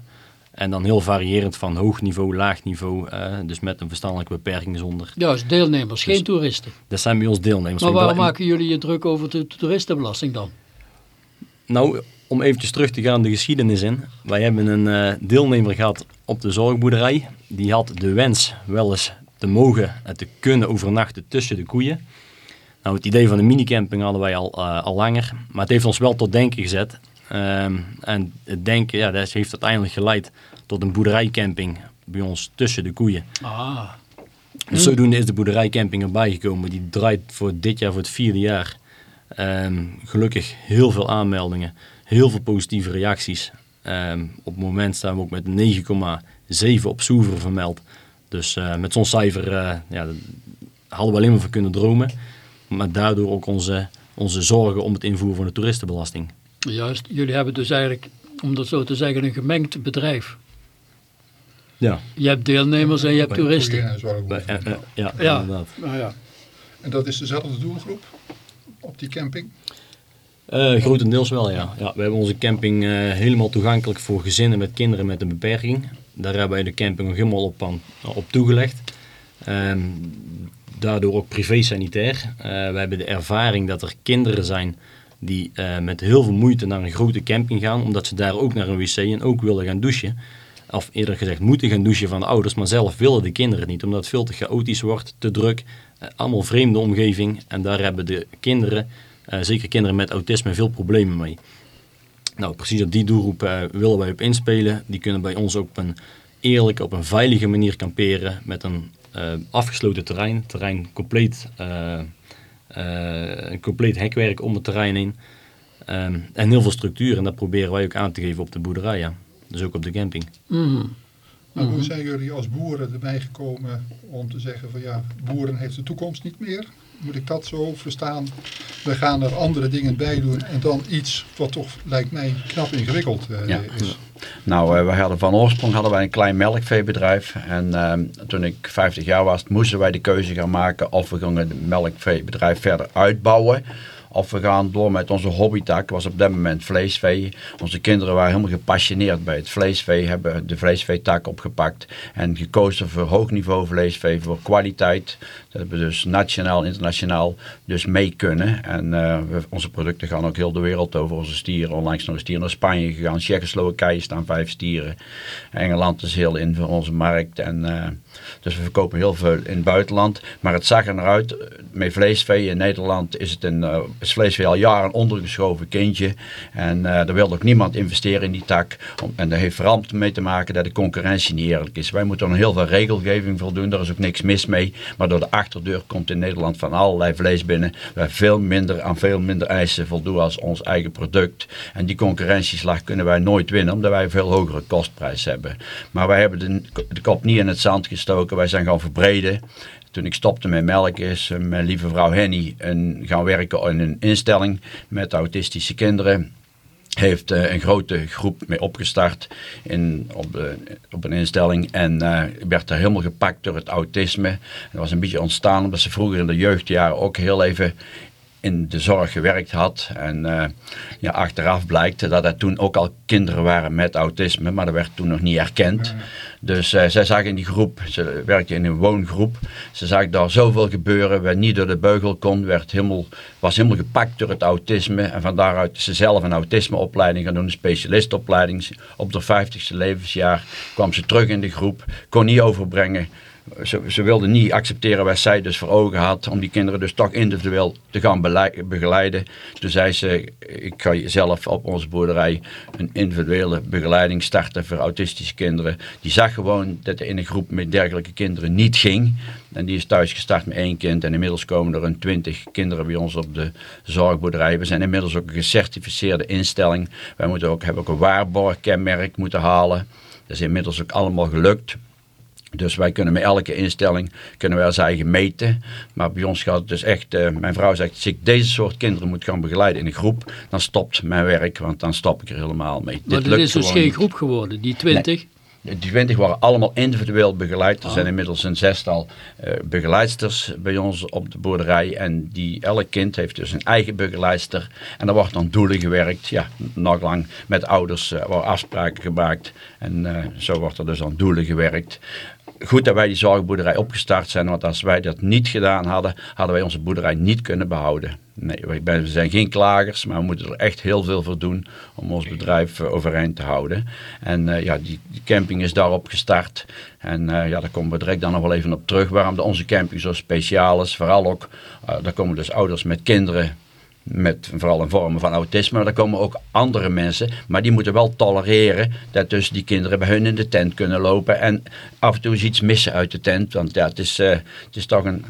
En dan heel variërend van hoog niveau, laag niveau, dus met een verstandelijke beperking zonder. Ja, dus deelnemers, dus, geen toeristen. Dat zijn bij ons deelnemers. Maar waarom maken jullie je druk over de toeristenbelasting dan? Nou, om eventjes terug te gaan de geschiedenis in. Wij hebben een uh, deelnemer gehad op de zorgboerderij. Die had de wens wel eens te mogen en te kunnen overnachten tussen de koeien. Nou, het idee van de minicamping hadden wij al, uh, al langer. Maar het heeft ons wel tot denken gezet. Um, en het denken ja, dat heeft uiteindelijk geleid tot een boerderijcamping bij ons tussen de koeien. Ah. Dus zodoende is de boerderijcamping erbij gekomen. Die draait voor dit jaar, voor het vierde jaar. Um, gelukkig heel veel aanmeldingen heel veel positieve reacties. Um, op het moment staan we ook met 9,7 op Soever vermeld. Dus uh, met zo'n cijfer uh, ja, hadden we alleen maar van kunnen dromen. Maar daardoor ook onze, onze zorgen om het invoeren van de toeristenbelasting. Juist, jullie hebben dus eigenlijk, om dat zo te zeggen, een gemengd bedrijf. Ja. Je hebt deelnemers en je hebt toeristen. Ja, ja, ja, inderdaad. Nou ja. En dat is dezelfde doelgroep op die camping? Uh, grotendeels wel, ja. ja. We hebben onze camping uh, helemaal toegankelijk voor gezinnen met kinderen met een beperking. Daar hebben wij de camping nog helemaal op, aan, op toegelegd. Um, daardoor ook privé-sanitair. Uh, we hebben de ervaring dat er kinderen zijn die met heel veel moeite naar een grote camping gaan, omdat ze daar ook naar een wc en ook willen gaan douchen. Of eerder gezegd moeten gaan douchen van de ouders, maar zelf willen de kinderen niet, omdat het veel te chaotisch wordt, te druk, allemaal vreemde omgeving. En daar hebben de kinderen zeker kinderen met autisme veel problemen mee. Nou, precies op die doelgroep uh, willen wij op inspelen. Die kunnen bij ons ook op een eerlijke, op een veilige manier kamperen met een uh, afgesloten terrein. Terrein compleet, een compleet hekwerk om het terrein heen. Um, en heel veel structuur. En dat proberen wij ook aan te geven op de boerderij. Ja. Dus ook op de camping. Mm -hmm. Maar hoe zijn jullie als boeren erbij gekomen om te zeggen van ja, boeren heeft de toekomst niet meer? Moet ik dat zo verstaan? We gaan er andere dingen bij doen en dan iets wat toch lijkt mij knap ingewikkeld uh, ja. is. Nou, uh, we hadden van oorsprong hadden wij een klein melkveebedrijf. En uh, toen ik 50 jaar was, moesten wij de keuze gaan maken of we gingen het melkveebedrijf verder uitbouwen. Of we gaan door met onze hobbytak, was op dat moment vleesvee. Onze kinderen waren helemaal gepassioneerd bij het vleesvee, hebben de vleesveetak opgepakt. En gekozen voor hoog niveau vleesvee, voor kwaliteit. Dat we dus nationaal, internationaal dus mee kunnen. En eh, onze producten gaan ook heel de wereld over. Onze stieren, onlangs nog een stier naar Spanje gegaan. Tsjechoslowakije staan vijf stieren. Engeland is heel in voor onze markt. En, eh, dus we verkopen heel veel in het buitenland. Maar het zag er naar uit, met vleesvee in Nederland is het een uh, is vleesvee al jaren ondergeschoven kindje. En uh, er wil ook niemand investeren in die tak. En dat heeft vooral mee te maken dat de concurrentie niet eerlijk is. Wij moeten er heel veel regelgeving voldoen, daar is ook niks mis mee. Maar door de achterdeur komt in Nederland van allerlei vlees binnen. Wij veel minder aan veel minder eisen voldoen als ons eigen product. En die concurrentieslag kunnen wij nooit winnen, omdat wij een veel hogere kostprijs hebben. Maar wij hebben de, kop niet in het zand gestoken. Wij zijn gaan verbreden toen ik stopte met melk is mijn lieve vrouw Henny een, gaan werken in een instelling met autistische kinderen. Heeft uh, een grote groep mee opgestart in, op, uh, op een instelling en uh, werd er helemaal gepakt door het autisme. Dat was een beetje ontstaan omdat ze vroeger in de jeugdjaren ook heel even in de zorg gewerkt had. En uh, ja, achteraf blijkt dat er toen ook al kinderen waren met autisme, maar dat werd toen nog niet erkend. Dus uh, zij zag in die groep, ze werkte in een woongroep, ze zag daar zoveel gebeuren, werd niet door de beugel kon, werd helemaal, was helemaal gepakt door het autisme. En van daaruit is ze zelf een autismeopleiding gaan doen, een specialistopleiding. Op haar 50ste levensjaar kwam ze terug in de groep, kon niet overbrengen ze, ze wilden niet accepteren wat zij dus voor ogen had. Om die kinderen dus toch individueel te gaan begeleiden. Toen zei ze, ik ga zelf op onze boerderij een individuele begeleiding starten voor autistische kinderen. Die zag gewoon dat er in een groep met dergelijke kinderen niet ging. En die is thuis gestart met één kind. En inmiddels komen er een twintig kinderen bij ons op de zorgboerderij. We zijn inmiddels ook een gecertificeerde instelling. Wij moeten ook, hebben ook een waarborgkenmerk moeten halen. Dat is inmiddels ook allemaal gelukt. Dus wij kunnen met elke instelling kunnen wij als eigen meten. Maar bij ons gaat het dus echt, uh, mijn vrouw zegt, als ik deze soort kinderen moet gaan begeleiden in een groep, dan stopt mijn werk, want dan stop ik er helemaal mee. Maar dit, is dus geen niet. groep geworden, die twintig? Nee. Die twintig waren allemaal individueel begeleid. Er ah. zijn inmiddels een zestal uh, begeleidsters bij ons op de boerderij. En die, elk kind heeft dus een eigen begeleidster. En er wordt dan doelen gewerkt. Ja, nog lang met ouders uh, worden afspraken gemaakt. En uh, zo wordt er dus aan doelen gewerkt goed dat wij die zorgboerderij opgestart zijn, want als wij dat niet gedaan hadden, hadden wij onze boerderij niet kunnen behouden. Nee, we zijn geen klagers, maar we moeten er echt heel veel voor doen om ons bedrijf uh, overeind te houden. En uh, ja, die, camping is daarop gestart. En uh, ja, daar komen we direct dan nog wel even op terug, waarom de, onze camping zo speciaal is. Vooral ook, daar komen dus ouders met kinderen met vooral een vorm van autisme. Maar daar komen ook andere mensen. Maar die moeten wel tolereren dat dus die kinderen bij hun in de tent kunnen lopen. En af en toe eens iets missen uit de tent. Want ja, het is, uh, het is toch een...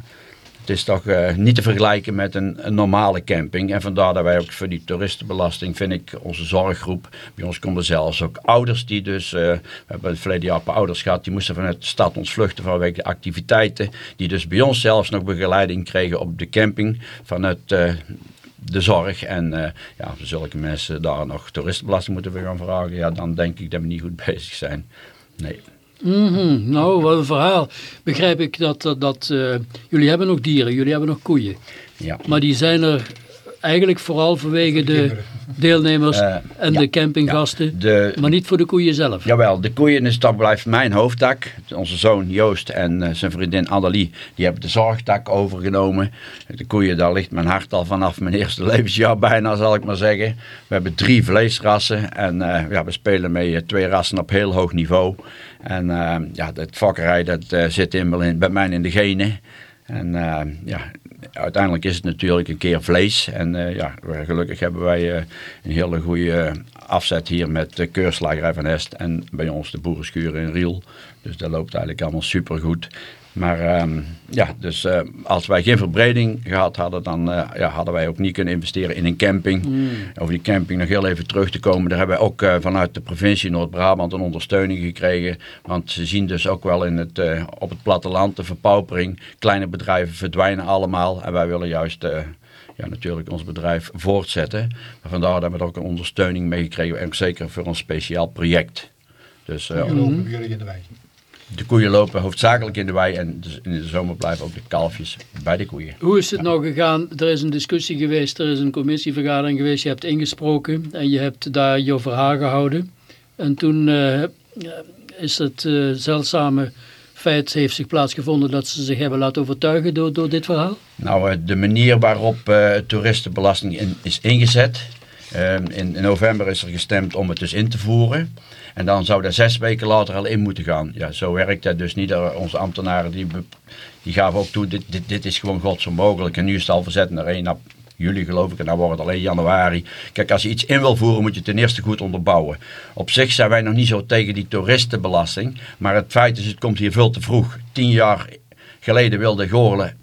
Het is toch uh, niet te vergelijken met een, normale camping. En vandaar dat wij ook voor die toeristenbelasting, vind ik, onze zorggroep. Bij ons komen zelfs ook ouders die dus, uh, we hebben het verleden jaar ouders gehad, die moesten vanuit de stad ontvluchten vanwege activiteiten. Die dus bij ons zelfs nog begeleiding kregen op de camping vanuit de zorg. En uh, ja, zulke mensen daar nog toeristenbelasting moeten gaan vragen, ja, dan denk ik dat we niet goed bezig zijn. Nee. Mm -hmm. Nou, wat een verhaal. Begrijp ik dat, dat uh, jullie hebben nog dieren, jullie hebben nog koeien. Ja. Maar die zijn er eigenlijk vooral vanwege de deelnemers uh, en ja, de campinggasten, ja, de, maar niet voor de koeien zelf. Jawel, de koeien is, dat blijft mijn hoofdtak. Onze zoon Joost en uh, zijn vriendin Annelie, die hebben de zorgtak overgenomen. De koeien, daar ligt mijn hart al vanaf mijn eerste levensjaar bijna, zal ik maar zeggen. We hebben drie vleesrassen en uh, ja, we spelen met twee rassen op heel hoog niveau. En ja, het vakkerij, dat zit in, bij mij in de genen. En ja, uiteindelijk is het natuurlijk een keer vlees. En uh, ja, gelukkig hebben wij uh, een hele goede afzet hier met de keurslagerij van Est. En bij ons de boerenschuur in Riel. Dus dat loopt eigenlijk allemaal super goed. Maar um, ja, dus uh, als wij geen verbreding gehad hadden, dan uh, ja, hadden wij ook niet kunnen investeren in een camping. Mm. Over die camping nog heel even terug te komen. Daar hebben wij ook uh, vanuit de provincie Noord-Brabant een ondersteuning gekregen. Want ze zien dus ook wel in het, op het platteland de verpaupering. Kleine bedrijven verdwijnen allemaal. En wij willen juist ja, natuurlijk ons bedrijf voortzetten. Maar vandaar dat we er ook een ondersteuning mee gekregen. En zeker voor een speciaal project. Dus, uh, lopen jullie in de wei? De koeien lopen hoofdzakelijk in de wei en dus in de zomer blijven ook de kalfjes bij de koeien. Hoe is het nou gegaan? Er is een discussie geweest, er is een commissievergadering geweest, je hebt ingesproken en je hebt daar je verhaal gehouden. En toen uh, is het uh, zeldzame feit heeft zich plaatsgevonden dat ze zich hebben laten overtuigen door, door dit verhaal? Nou, eh, de manier waarop eh, toeristenbelasting in, is ingezet. eh, in, in november is er gestemd om het dus in te voeren. En dan zou dat zes weken later al in moeten gaan. Ja, zo werkt dat dus niet. Onze ambtenaren die, die gaven ook toe, dit, dit, dit is gewoon godsonmogelijk. En nu is het al verzet naar 1 ap- juli geloof ik. En dan wordt het alleen januari. Kijk, als je iets in wil voeren moet je het ten eerste goed onderbouwen. Op zich zijn wij nog niet zo tegen die toeristenbelasting. Maar het feit is, het komt hier veel te vroeg. Tien jaar geleden wilde Goorlen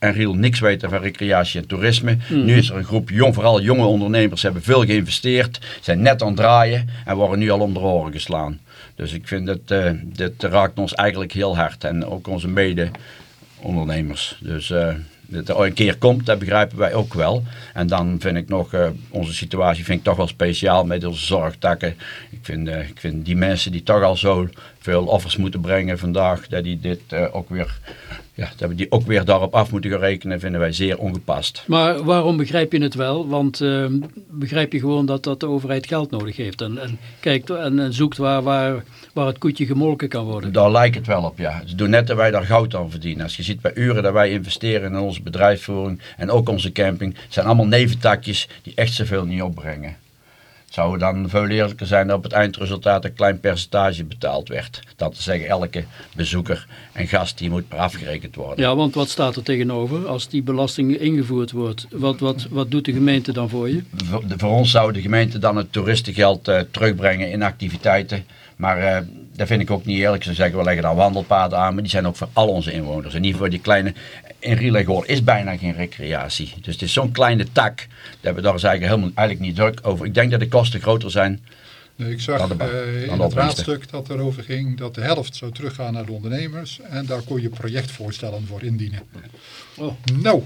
en Riel niks weten van recreatie en toerisme. Nu is er een groep jong, vooral jonge ondernemers, hebben veel geïnvesteerd, zijn net aan het draaien en worden nu al om de oren geslaan. Dus ik vind dat eh, dit raakt ons eigenlijk heel hard en ook onze mede-ondernemers. Dus eh, dat er een keer komt, dat begrijpen wij ook wel. En dan vind ik nog, eh, onze situatie vind ik toch wel speciaal met onze zorgtakken. Ik vind, ik vind die mensen die toch al zo veel offers moeten brengen vandaag, dat die dit ook weer, ja, dat we die ook weer daarop af moeten gaan rekenen, vinden wij zeer ongepast. Maar waarom begrijp je het wel? Want eh, begrijp je gewoon dat, dat de overheid geld nodig heeft en, en kijkt en, en zoekt waar, waar, waar het koetje gemolken kan worden. Daar lijkt het wel op, ja. Ze doen net dat wij daar goud aan verdienen. Als je ziet bij uren dat wij investeren in onze bedrijfsvoering en ook onze camping, zijn allemaal neventakjes die echt zoveel niet opbrengen. Het zou dan veel eerlijker zijn dat op het eindresultaat een klein percentage betaald werd. Dat te zeggen, elke bezoeker en gast die moet afgerekend worden. Ja, want wat staat er tegenover als die belasting ingevoerd wordt? Wat, wat, wat doet de gemeente dan voor je? Voor, de- voor ons zou de gemeente dan het toeristengeld eh, terugbrengen in activiteiten. Maar eh, dat vind ik ook niet eerlijk. Ze zeggen we leggen daar wandelpaden aan, maar die zijn ook voor al onze inwoners. En niet voor die kleine. In Rielegoor is bijna geen recreatie. Dus het is zo'n kleine tak dat we daar dus eigenlijk, helemaal, eigenlijk niet druk over. Ik denk dat de kosten groter zijn. Nee, ik zag Dan de ba- eh, dan de in het raadstuk dat erover ging dat de helft zou teruggaan naar de ondernemers en daar kon je projectvoorstellen voor indienen. Oh. Nou,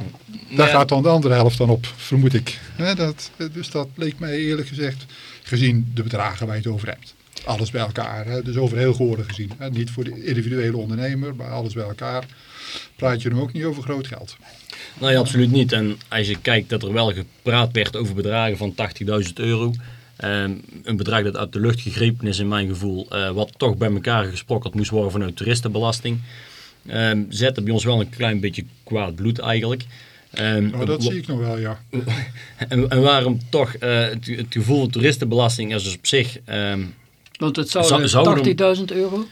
daar Ja. gaat dan de andere helft dan op, vermoed ik. Hè, dat, dus dat leek mij eerlijk gezegd, gezien de bedragen waar je het over hebt. Alles bij elkaar, hè, dus over heel Goorlen gezien. Hè, niet voor de individuele ondernemer, maar alles bij elkaar. Praat je nu ook niet over groot geld. Nee, absoluut niet. En als je kijkt dat er wel gepraat werd over bedragen van 80.000 euro. ehm, een bedrag dat uit de lucht gegrepen is in mijn gevoel. eh, wat toch bij elkaar gesprokkeld moest worden vanuit toeristenbelasting. ehm zette bij ons wel een klein beetje kwaad bloed eigenlijk. Ehm, Nou, dat zie ik nog wel, ja. en, en waarom toch eh, het, het gevoel van toeristenbelasting is dus op zich... Want het Zou- zouden zouden 80.000 euro?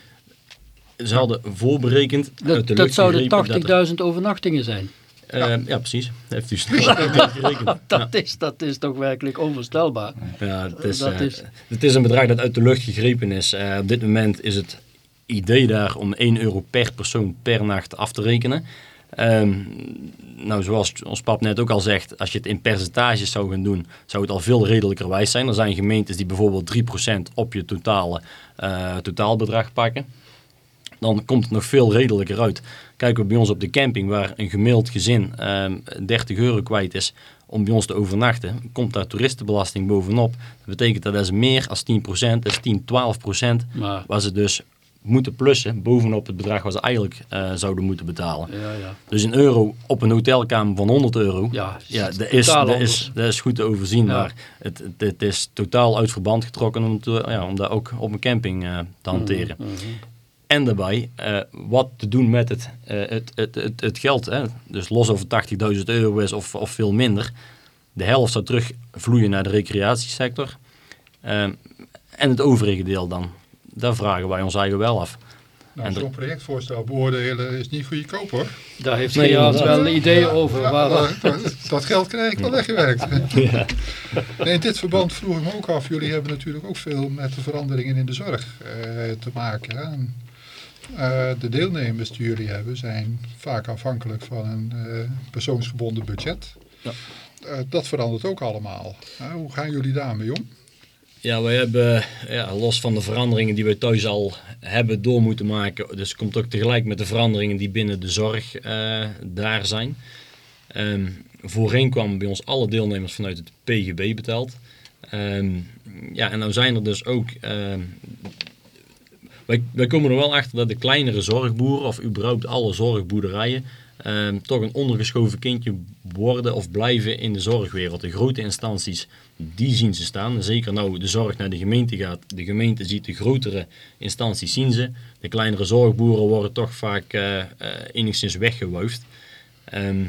ze hadden voorberekend uit Dat, de dat zouden dat 80.000 overnachtingen zijn. er- ehm, ja. precies. Heeft u snel gerekend. Dat, is, dat is toch werkelijk onvoorstelbaar. Ja, het is, Dat eh, is- het is een bedrag dat uit de lucht gegrepen is. Eh, op dit moment is het idee daar om 1 euro per persoon per nacht af te rekenen. Ehm, nou, zoals ons pap net ook al zegt, als je het in percentages zou gaan doen, zou het al veel redelijkerwijs zijn. Er zijn gemeentes die bijvoorbeeld 3% op je totale, eh, totaalbedrag pakken. Dan komt het nog veel redelijker uit. Kijken we bij ons op de camping, waar een gemiddeld gezin ehm 30 euro kwijt is om bij ons te overnachten, komt daar toeristenbelasting bovenop. Dat betekent dat is meer als 10%, dat is 10, 12%, Maar, waar ze dus moeten plussen bovenop het bedrag wat ze eigenlijk eh, zouden moeten betalen. ja, ja. Dus een euro op een hotelkamer van 100 euro, Ja, ja, dat is, dat, is, dat is goed te overzien, Ja. maar het, het, het is totaal uit verband getrokken om, te, ja, om dat ook op een camping eh, te hanteren. Mhm. En daarbij eh, wat te doen met het, het, het, het, het geld. Hè? Dus los of het 80.000 euro is of, of veel minder. De helft zou terugvloeien naar de recreatiesector. En het overige deel dan. Daar vragen wij ons eigen wel af. Nou, zo'n projectvoorstel beoordelen is niet goedkoop hoor. Daar heeft Nee, Gerard wel ideeën over. Ja, Waar, dat, dat- dat geld krijg ik wel weggewerkt. Nee, in dit verband vroeg ik me ook af. Jullie hebben natuurlijk ook veel met de veranderingen in de zorg eh, te maken. Hè? En, eh, de deelnemers die jullie hebben zijn vaak afhankelijk van een eh, persoonsgebonden budget. Ja. Eh, dat verandert ook allemaal. Hoe gaan jullie daarmee om? Ja, wij hebben, ja, los van de veranderingen die wij thuis al hebben door moeten maken, dus komt ook tegelijk met de veranderingen die binnen de zorg eh, daar zijn. Ehm, voorheen kwamen bij ons alle deelnemers vanuit het PGB betaald. Ehm, ja, en nou zijn er dus ook. ehm, wij, wij komen er wel achter dat de kleinere zorgboeren, of überhaupt alle zorgboerderijen, ehm, toch een ondergeschoven kindje worden of blijven in de zorgwereld. De grote instanties, die zien ze staan. Zeker nou de zorg naar de gemeente gaat. De gemeente ziet de grotere instanties zien ze. De kleinere zorgboeren worden toch vaak eh, eh, enigszins weggewuifd. Ehm,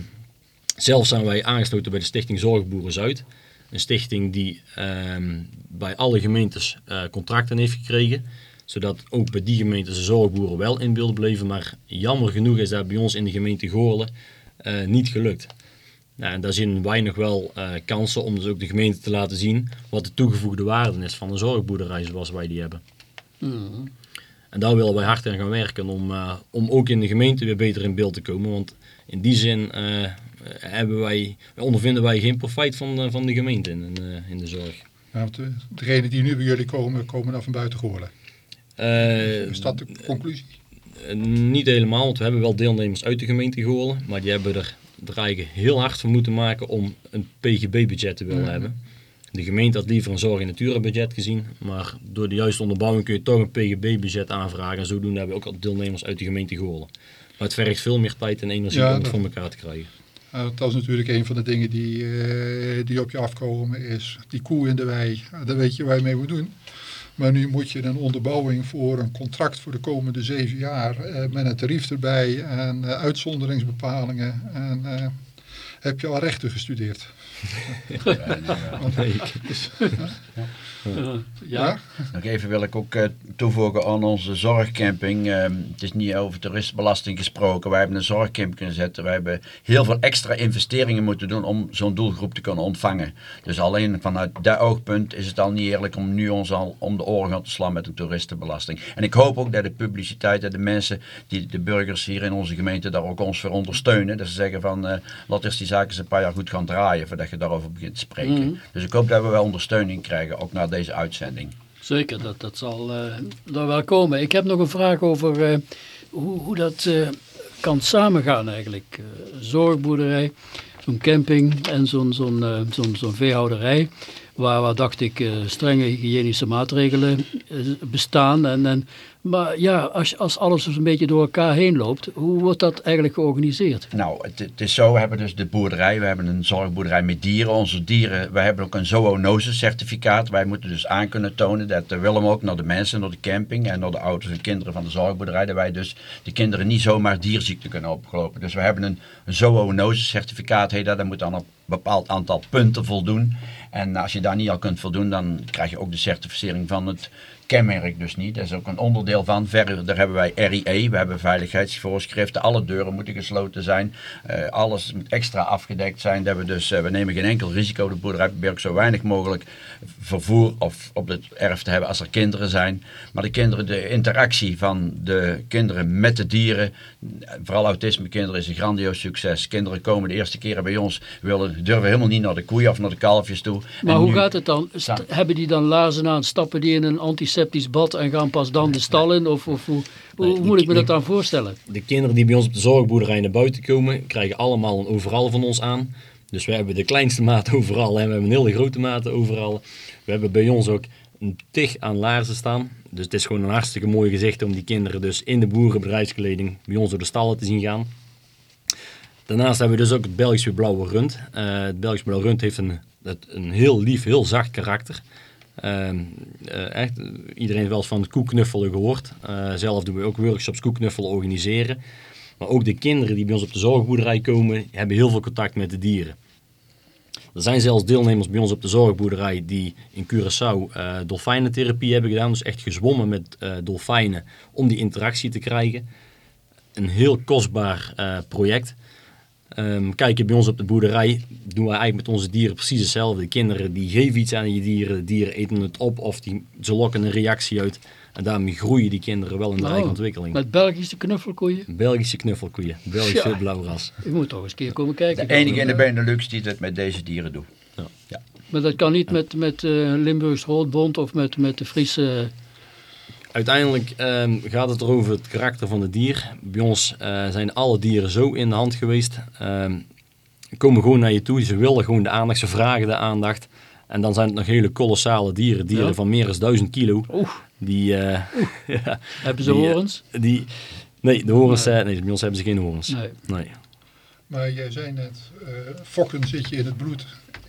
zelf zijn wij aangesloten bij de Stichting Zorgboeren Zuid. Een stichting die ehm, bij alle gemeentes eh, contracten heeft gekregen. Zodat ook bij die gemeentes de zorgboeren wel in beeld bleven. Maar jammer genoeg is dat bij ons in de gemeente Goorlen eh, niet gelukt. Nou, en daar zien wij nog wel eh, kansen om dus ook de gemeente te laten zien wat de toegevoegde waarde is van een zorgboerderij zoals wij die hebben. Mhm. En daar willen wij hard aan gaan werken om, eh, om ook in de gemeente weer beter in beeld te komen. Want in die zin eh, hebben wij, ondervinden wij geen profijt van, de- van de gemeente in, eh, in de zorg. Ja, want de, degenen die nu bij jullie komen, komen dan van buiten Goorlen. Eh, Is dat de conclusie? Eh, Niet helemaal, want we hebben wel deelnemers uit de gemeente Goorlen, maar die hebben er, er eigenlijk heel hard voor moeten maken om een PGB-budget te willen Mhm. hebben. De gemeente had liever een zorg- en natuurbudget gezien, maar door de juiste onderbouwing kun je toch een PGB-budget aanvragen. En zodoende hebben we ook al deelnemers uit de gemeente Goorlen. Maar het vergt veel meer tijd en energie Ja, om het dat- voor elkaar te krijgen. Uh, dat is natuurlijk een van de dingen die, eh, die op je afkomen, is die koe in de wei. Daar weet je waar je mee moet doen. Maar nu moet je een onderbouwing voor een contract voor de komende zeven jaar eh, met een tarief erbij en eh, uitzonderingsbepalingen. En eh, heb je al rechten gestudeerd? Ja? ja. Nog even wil ik ook eh, toevoegen aan onze zorgcamping. Ehm, het is niet over toeristenbelasting gesproken. Wij hebben een zorgcamping kunnen zetten. Wij hebben heel veel extra investeringen moeten doen om zo'n doelgroep te kunnen ontvangen. Dus alleen vanuit dat oogpunt is het al niet eerlijk om nu ons al om de oren gaan te slaan met de toeristenbelasting. En ik hoop ook dat de publiciteit en de mensen, die, de burgers hier in onze gemeente, daar ook ons voor ondersteunen. Dat ze zeggen van, eh, laat eerst die zaken eens een paar jaar goed gaan draaien voordat je daarover begint te spreken. Mhm. Dus ik hoop dat we wel ondersteuning krijgen, ook na deze uitzending. Zeker, dat, dat zal eh daar wel komen. Ik heb nog een vraag over eh, hoe, hoe dat eh, kan samengaan eigenlijk. Zorgboerderij, zo'n camping en zo'n zo'n zo'n zo'n veehouderij. Waar, waar dacht ik strenge hygiënische maatregelen bestaan. En, en, maar ja, als, als alles dus een beetje door elkaar heen loopt, hoe wordt dat eigenlijk georganiseerd? Nou, het, het is zo, we hebben dus de boerderij, we hebben een zorgboerderij met dieren. Onze dieren, wij hebben ook een zoonose certificaat. Wij moeten dus aan kunnen tonen dat uh, Willem ook naar de mensen, naar de camping en naar de ouders en kinderen van de zorgboerderij, dat wij dus de kinderen niet zomaar dierziekte kunnen opgelopen. Dus we hebben een, een zoonose certificaat, heet dat, dat moet aan een bepaald aantal punten voldoen. En als je daar niet al kunt voldoen, dan krijg je ook de certificering van het kenmerk dus niet. Dat is ook een onderdeel van. Verder daar hebben wij RIE, we hebben veiligheidsvoorschriften. Alle deuren moeten gesloten zijn. Uh, alles moet extra afgedekt zijn. Dat we, dus, uh, we nemen geen enkel risico. De boerderij probeert ook zo weinig mogelijk vervoer of op het erf te hebben als er kinderen zijn. Maar de kinderen, de interactie van de kinderen met de dieren, vooral autisme kinderen is een grandioos succes. Kinderen komen de eerste keren bij ons, willen, durven helemaal niet naar de koeien of naar de kalfjes toe. Maar en hoe nu, gaat het dan? St hebben die dan lazen aan, stappen die in een antiseptisch bad en gaan pas dan de stal in? Of, of hoe, hoe moet ik me dat dan voorstellen? De kinderen die bij ons op de zorgboerderij naar buiten komen, krijgen allemaal een overal van ons aan. Dus we hebben de kleinste maat overal en we hebben een hele grote maat overal. We hebben bij ons ook een tig aan laarzen staan. Dus het is gewoon een hartstikke mooi gezicht om die kinderen dus in de boerenbedrijfskleding bij ons door de stallen te zien gaan. Daarnaast hebben we dus ook het Belgische blauwe rund. Uh, het Belgische blauwe rund heeft een, een heel lief, heel zacht karakter. Uh, uh, echt, iedereen heeft wel eens van het koekknuffelen gehoord. Uh, zelf doen we ook workshops koekknuffelen organiseren. Maar ook de kinderen die bij ons op de zorgboerderij komen, hebben heel veel contact met de dieren. Er zijn zelfs deelnemers bij ons op de zorgboerderij die in Curaçao uh, dolfijnentherapie hebben gedaan. Dus echt gezwommen met dolfijnen om die interactie te krijgen. Een heel kostbaar project. Um, kijk je bij ons op de boerderij, doen wij eigenlijk met onze dieren precies hetzelfde. De kinderen die geven iets aan je dieren, de dieren eten het op of die, ze lokken een reactie uit. En daarmee groeien die kinderen wel in de oh, eigen ontwikkeling. Met Belgische knuffelkoeien? Belgische knuffelkoeien, Belgische ja. blauwras. Je moet toch eens een keer komen kijken. De enige in de Benelux die dat met deze dieren doet. Ja. ja. Maar dat kan niet met, met uh, Limburgs Roodbond of met, met de Friese... Uiteindelijk um, gaat het erover het karakter van het dier. Bij ons uh, zijn alle dieren zo in de hand geweest. Um, komen gewoon naar je toe. Ze willen gewoon de aandacht, ze vragen de aandacht. En dan zijn het nog hele kolossale dieren. Dieren ja. van meer dan 1000 kilo. Oeh. Die, uh, ja, hebben ze die, horens? Die, nee, de horens, nee. nee, bij ons hebben ze geen horens. Nee. nee. Maar jij zei net, eh, fokken zit je in het bloed.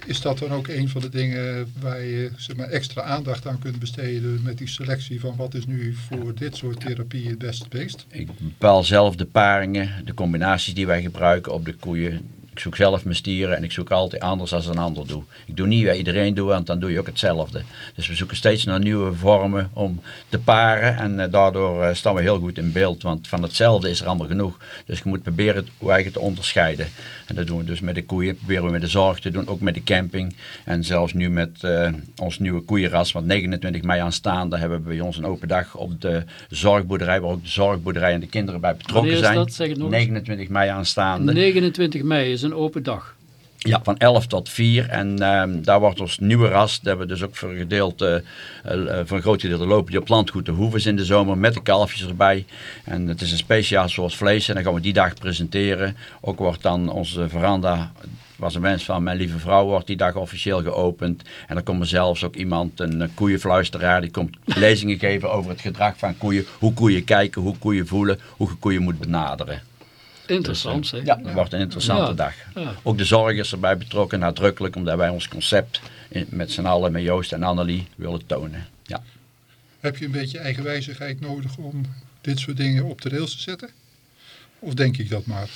Is dat dan ook een van de dingen waar je zeg maar, extra aandacht aan kunt besteden met die selectie van wat is nu voor dit soort therapie het beste beest? Ik bepaal zelf de paringen, de combinaties die wij gebruiken op de koeien. Ik zoek zelf mijn stieren en ik zoek altijd anders als een ander doe. Ik doe niet wat iedereen doet, want dan doe je ook hetzelfde. Dus we zoeken steeds naar nieuwe vormen om te paren. En eh, daardoor eh, staan we heel goed in beeld, want van hetzelfde is er allemaal genoeg. Dus je moet proberen het eigen te onderscheiden. En dat doen we dus met de koeien, proberen we met de zorg te doen, ook met de camping. En zelfs nu met eh, ons nieuwe koeienras, want 29 mei aanstaande hebben we bij ons een open dag op de zorgboerderij, waar ook de zorgboerderij en de kinderen bij betrokken zijn. dat? Zeg het nog eens. 29 mei aanstaande. 29 mei is een open dag. Ja, van 11 tot 4. En ehm, daar wordt ons nieuwe ras. Dat hebben we dus ook voor een gedeelte, eh, eh, voor een groot gedeelte lopen die op landgoed de hoeves in de zomer met de kalfjes erbij. En het is een speciaal soort vlees en dan gaan we die dag presenteren. Ook wordt dan onze veranda, was een wens van mijn lieve vrouw, wordt die dag officieel geopend. En dan komt er zelfs ook iemand, een eh, koeienfluisteraar, die komt lezingen geven over het gedrag van koeien. Hoe koeien kijken, hoe koeien voelen, hoe je koeien moet benaderen. Interessant Dus, zeg. eh, Ja, dat wordt een interessante Ja. dag. Ja. Ook de zorg is erbij betrokken, nadrukkelijk, omdat wij ons concept met z'n allen, met Joost en Annelie, willen tonen. Ja. Heb je een beetje eigenwijzigheid nodig om dit soort dingen op de rails te zetten? Of denk ik dat maar?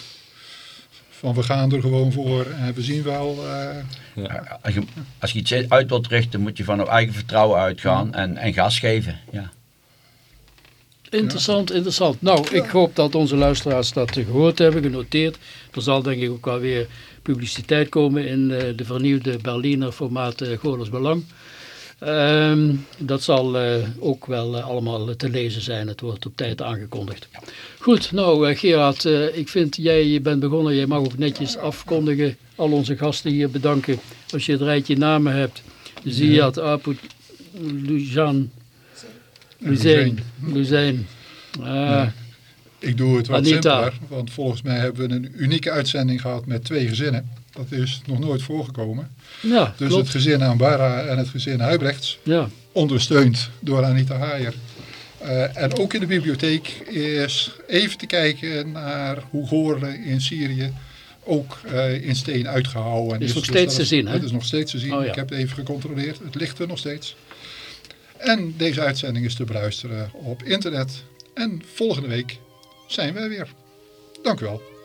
Van we gaan er gewoon voor en we zien wel. eh, Als, je, als je iets uit wilt richten, moet je van je eigen vertrouwen uitgaan en, en gas geven. Ja. Interessant, interessant. Nou, ik hoop dat onze luisteraars dat gehoord hebben, genoteerd. Er zal denk ik ook wel weer publiciteit komen in eh, de vernieuwde Berliner formaat uh, Goorles Belang. Ehm, dat zal eh, ook wel eh, allemaal te lezen zijn. Het wordt op tijd aangekondigd. Goed, nou eh, Gerard, eh, ik vind jij bent begonnen. Jij mag ook netjes afkondigen. Al onze gasten hier bedanken. Als je het rijtje namen hebt. Ziad, Aput, Lujan, Luzijn. Luzijn. Ah, ik doe het wat simpeler, want volgens mij hebben we een unieke uitzending gehad met twee gezinnen. Dat is nog nooit voorgekomen. ja, Dus klopt. het gezin Ambara en het gezin Huibrechts, Ja, ondersteund door Anita Haier. Eh, en ook in de bibliotheek is even te kijken naar hoe Goorlen in Syrië ook eh, in steen uitgehouden Is nog Dus steeds dat te zien, hè? Het is nog steeds te zien. Oh, ja. Ik heb het even gecontroleerd. Het ligt er nog steeds. En deze uitzending is te beluisteren op internet. En volgende week zijn wij weer. Dank u wel.